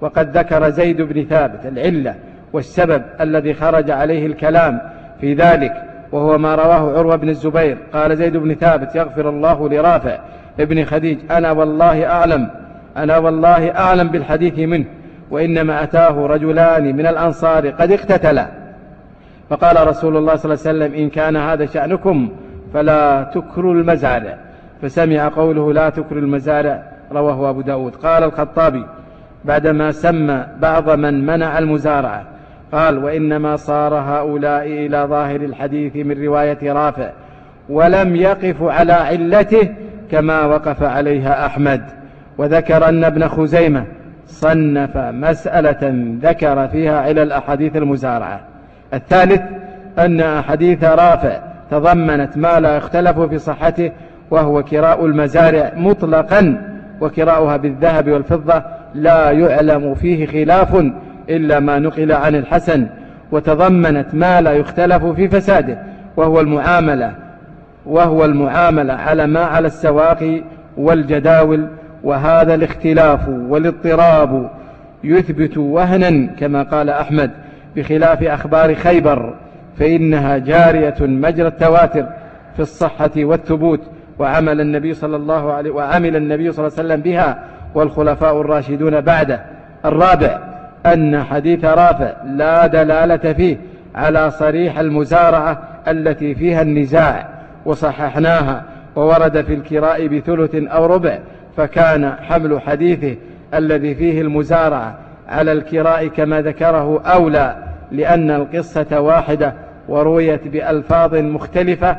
وقد ذكر زيد بن ثابت العلة والسبب الذي خرج عليه الكلام في ذلك وهو ما رواه عروة بن الزبير. قال زيد بن ثابت يغفر الله لرافع ابن خديج. أنا والله أعلم أنا والله أعلم بالحديث منه وإنما أتاه رجلان من الأنصار قد اقتتلا. فقال رسول الله صلى الله عليه وسلم إن كان هذا شأنكم فلا تكروا المزارع. فسمع قوله لا تكروا المزارع رواه أبو داود. قال الخطابي بعدما سمى بعض من منع المزارعة قال وإنما صار هؤلاء إلى ظاهر الحديث من رواية رافع ولم يقف على علته كما وقف عليها أحمد. وذكر أن ابن خزيمة صنف مسألة ذكر فيها على الأحاديث المزارعة. الثالث أن أحاديث رافع تضمنت ما لا يختلف في صحته وهو كراء المزارع مطلقا وكراؤها بالذهب والفضة لا يعلم فيه خلاف إلا ما نقل عن الحسن. وتضمنت ما لا يختلف في فساده وهو المعاملة وهو المعاملة على ما على السواقي والجداول. وهذا الاختلاف والاضطراب يثبت وهنا كما قال أحمد بخلاف أخبار خيبر. فإنها جارية مجرى التواتر في الصحة والثبوت وعمل النبي صلى الله عليه وعمل النبي صلى الله عليه وسلم بها والخلفاء الراشدون بعده. الرابع أن حديث رافع لا دلالة فيه على صريح المزارعة التي فيها النزاع وصححناها وورد في الكراء بثلث أو ربع فكان حمل حديثه الذي فيه المزارعة على الكراء كما ذكره أولى. لأن القصة واحدة ورويت بألفاظ مختلفة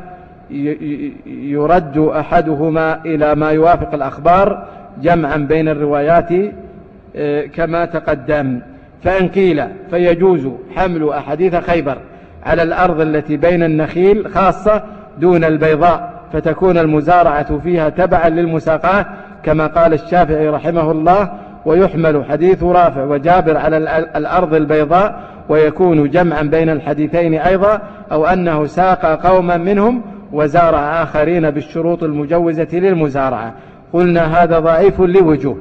يرد أحدهما إلى ما يوافق الأخبار جمعا بين الروايات آه، كما تقدم. فإن قيل فيجوز حمل أحاديث خيبر على الأرض التي بين النخيل خاصة دون البيضاء فتكون المزارعة فيها تبعا للمساقاة كما قال الشافعي رحمه الله ويحمل حديث رافع وجابر على الأرض البيضاء ويكون جمعا بين الحديثين أيضا أو أنه ساق قوما منهم وزارع آخرين بالشروط المجوزة للمزارعة. قلنا هذا ضعيف لوجوه.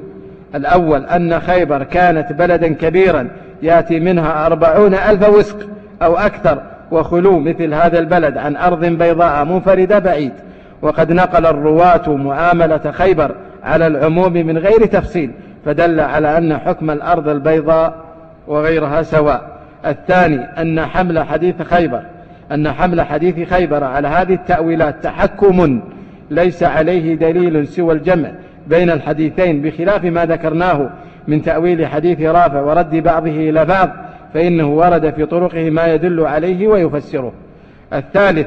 الأول أن خيبر كانت بلدا كبيرا يأتي منها أربعون ألف وسق أو أكثر وخلو مثل هذا البلد عن أرض بيضاء منفردة بعيد. وقد نقل الرواة معاملة خيبر على العموم من غير تفصيل. فدل على أن حكم الأرض البيضاء وغيرها سواء. الثاني أن حمل حديث خيبر أن حمل حديث خيبر على هذه التأويلات تحكم ليس عليه دليل سوى الجمع بين الحديثين بخلاف ما ذكرناه من تأويل حديث رافع ورد بعضه إلى بعض فإنه ورد في طرقه ما يدل عليه ويفسره. الثالث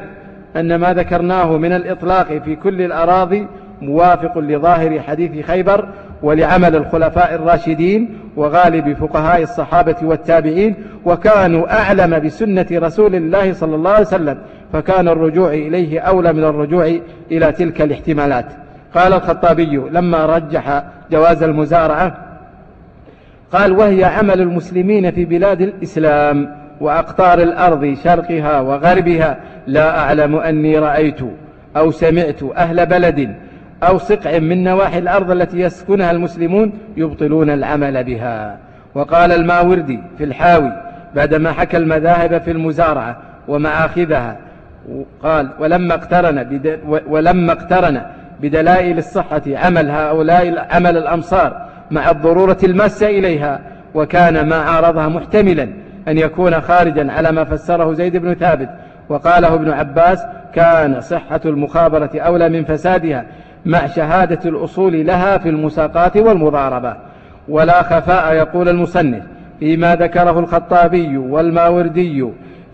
أن ما ذكرناه من الإطلاق في كل الأراضي موافق لظاهر حديث خيبر ولعمل الخلفاء الراشدين وغالب فقهاء الصحابة والتابعين وكانوا أعلم بسنة رسول الله صلى الله عليه وسلم فكان الرجوع إليه أولى من الرجوع إلى تلك الاحتمالات. قال الخطابي لما رجح جواز المزارعة قال وهي عمل المسلمين في بلاد الإسلام وأقطار الأرض شرقها وغربها لا أعلم أني رأيت أو سمعت أهل بلد أو صقع من نواحي الأرض التي يسكنها المسلمون يبطلون العمل بها. وقال الماوردي في الحاوي بعدما حكى المذاهب في المزارعة ومعاخذها قال ولما اقترن ولما اقترن بدلائل الصحة عمل هؤلاء عمل الأمصار مع الضرورة الماسة إليها وكان ما عارضها محتملا أن يكون خارجا على ما فسره زيد بن ثابت وقاله ابن عباس كان صحة المخابرة أولى من فسادها مع شهادة الأصول لها في المساقات والمضاربة. ولا خفاء يقول المصنف فيما ذكره الخطابي والماوردي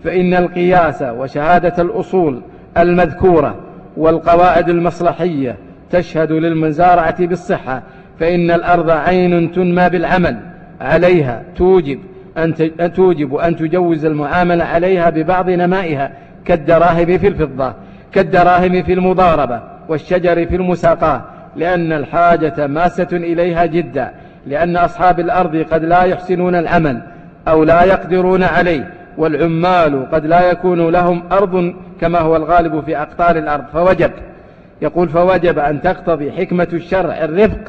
فإن القياس وشهادة الأصول المذكورة والقواعد المصلحية تشهد للمزارعة بالصحة فإن الأرض عين تنمى بالعمل عليها. توجب أن توجب أن تجوز المعاملة عليها ببعض نمائها كالدراهم في الفضة كالدراهم في المضاربة. والشجر في المساقاة لأن الحاجة ماسة إليها جدا لأن أصحاب الأرض قد لا يحسنون العمل أو لا يقدرون عليه والعمال قد لا يكون لهم أرض كما هو الغالب في أقطار الأرض. فوجب يقول فوجب أن تقتضي حكمة الشرع الرفق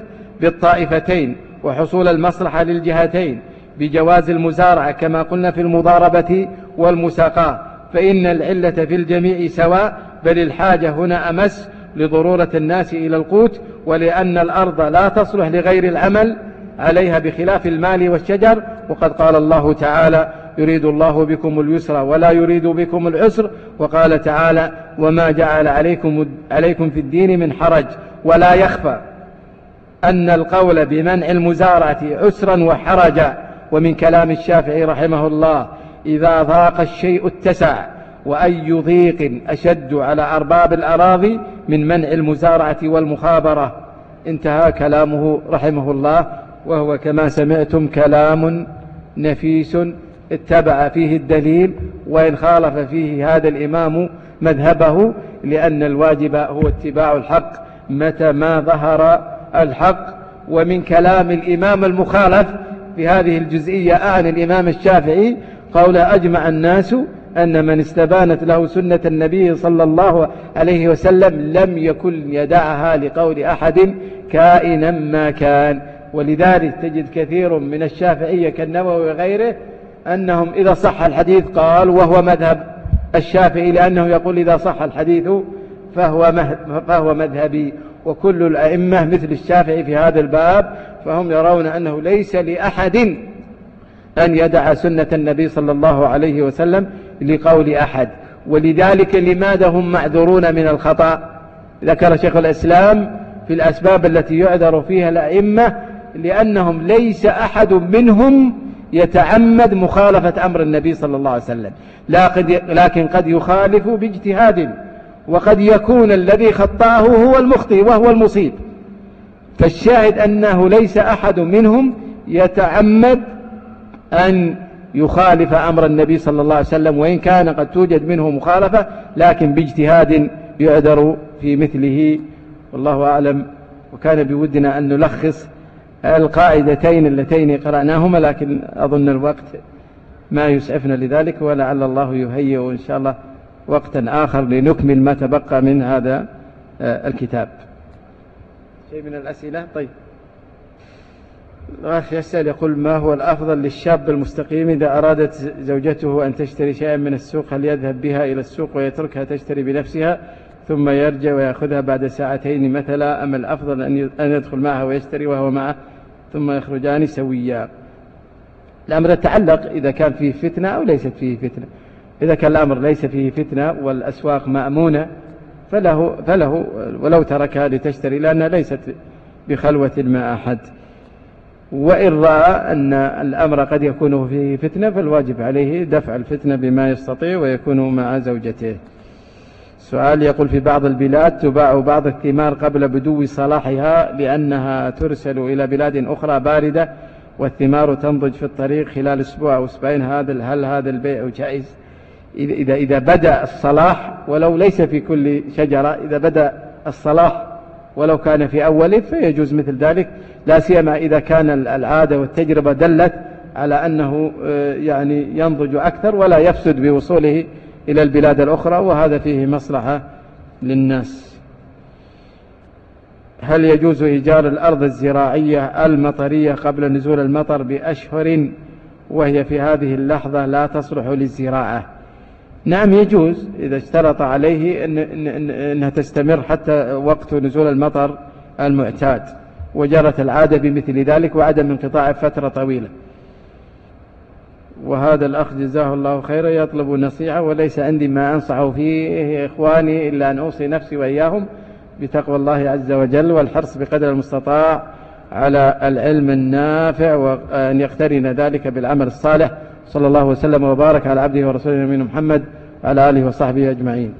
بالطائفتين وحصول المصلحة للجهتين بجواز المزارعة كما قلنا في المضاربة والمساقاة فإن العلة في الجميع سواء بل الحاجة هنا أمس لضرورة الناس إلى القوت ولأن الأرض لا تصلح لغير العمل عليها بخلاف المال والشجر. وقد قال الله تعالى يريد الله بكم اليسر ولا يريد بكم العسر. وقال تعالى وما جعل عليكم, عليكم في الدين من حرج. ولا يخفى أن القول بمنع المزارعة عسرا وحرجا. ومن كلام الشافعي رحمه الله إذا ضاق الشيء اتسع. وأي ضيق أشد على أرباب الأراضي من منع المزارعة والمخابرة. انتهى كلامه رحمه الله وهو كما سمعتم كلام نفيس اتبع فيه الدليل وإن خالف فيه هذا الإمام مذهبه لأن الواجب هو اتباع الحق متى ما ظهر الحق. ومن كلام الإمام المخالف في هذه الجزئية أعني الإمام الشافعي قول أجمع الناس أن من استبانت له سنة النبي صلى الله عليه وسلم لم يكن يدعها لقول أحد كائنا ما كان. ولذلك تجد كثير من الشافعية كالنووي وغيره أنهم إذا صح الحديث قال وهو مذهب. الشافعي لأنه يقول إذا صح الحديث فهو, فهو مذهبي. وكل الأئمة مثل الشافعي في هذا الباب فهم يرون أنه ليس لأحد أن يدع سنة النبي صلى الله عليه وسلم لقول أحد. ولذلك لماذا هم معذورون من الخطأ؟ ذكر شيخ الإسلام في الأسباب التي يعذر فيها الأئمة لأنهم ليس أحد منهم يتعمد مخالفة أمر النبي صلى الله عليه وسلم. لكن قد يخالف باجتهاد وقد يكون الذي خطأه هو المخطئ وهو المصيب. فالشاهد أنه ليس أحد منهم يتعمد أن يخالف أمر النبي صلى الله عليه وسلم وإن كان قد توجد منه مخالفة لكن باجتهاد يعذر في مثله. والله أعلم. وكان بودنا أن نلخص القاعدتين اللتين قرأناهما لكن أظن الوقت ما يسعفنا لذلك ولعل الله يهيئ إن شاء الله وقتا آخر لنكمل ما تبقى من هذا آه، الكتاب. شيء من الأسئلة؟ طيب. الأخ يسأل يقول ما هو الأفضل للشاب المستقيم إذا أرادت زوجته أن تشتري شيئا من السوق؟ هل يذهب بها إلى السوق ويتركها تشتري بنفسها ثم يرجع ويأخذها بعد ساعتين مثلا؟ أم الأفضل أن يدخل معها ويشتري وهو معه ثم يخرجان سويا؟ الأمر يتعلق إذا كان فيه فتنة أو ليست فيه فتنة. إذا كان الأمر ليس فيه فتنة والأسواق مأمونة فله, فله ولو تركها لتشتري لأنها ليست بخلوة مع أحد. وإن رأى أن الأمر قد يكون فيه فتنة فالواجب عليه دفع الفتنة بما يستطيع ويكون مع زوجته. سؤال يقول في بعض البلاد تباع بعض الثمار قبل بدو صلاحها لأنها ترسل إلى بلاد أخرى باردة والثمار تنضج في الطريق خلال أسبوع أو أسبوعين. هذا هل هذا البيع جائز؟ إذا, إذا بدأ الصلاح ولو ليس في كل شجرة إذا بدأ الصلاح ولو كان في أوله فيجوز مثل ذلك لا سيما إذا كان العادة والتجربة دلت على أنه آه، يعني ينضج أكثر ولا يفسد بوصوله إلى البلاد الأخرى وهذا فيه مصلحة للناس. هل يجوز إيجار الأرض الزراعية المطرية قبل نزول المطر بأشهر وهي في هذه اللحظة لا تصلح للزراعة؟ نعم يجوز إذا اشترط عليه إن إن أنها تستمر حتى وقت نزول المطر المعتاد وجرت العادة بمثل ذلك وعدم انقطاع فترة طويلة. وهذا الأخ جزاه الله خيرا يطلب نصيحة وليس عندي ما أنصح فيه إخواني إلا أن أوصي نفسي وإياهم بتقوى الله عز وجل والحرص بقدر المستطاع على العلم النافع وأن يقترن ذلك بالعمل الصالح صلى الله وسلم وبارك على عبده ورسوله نبينا محمد وعلى آله وصحبه أجمعين.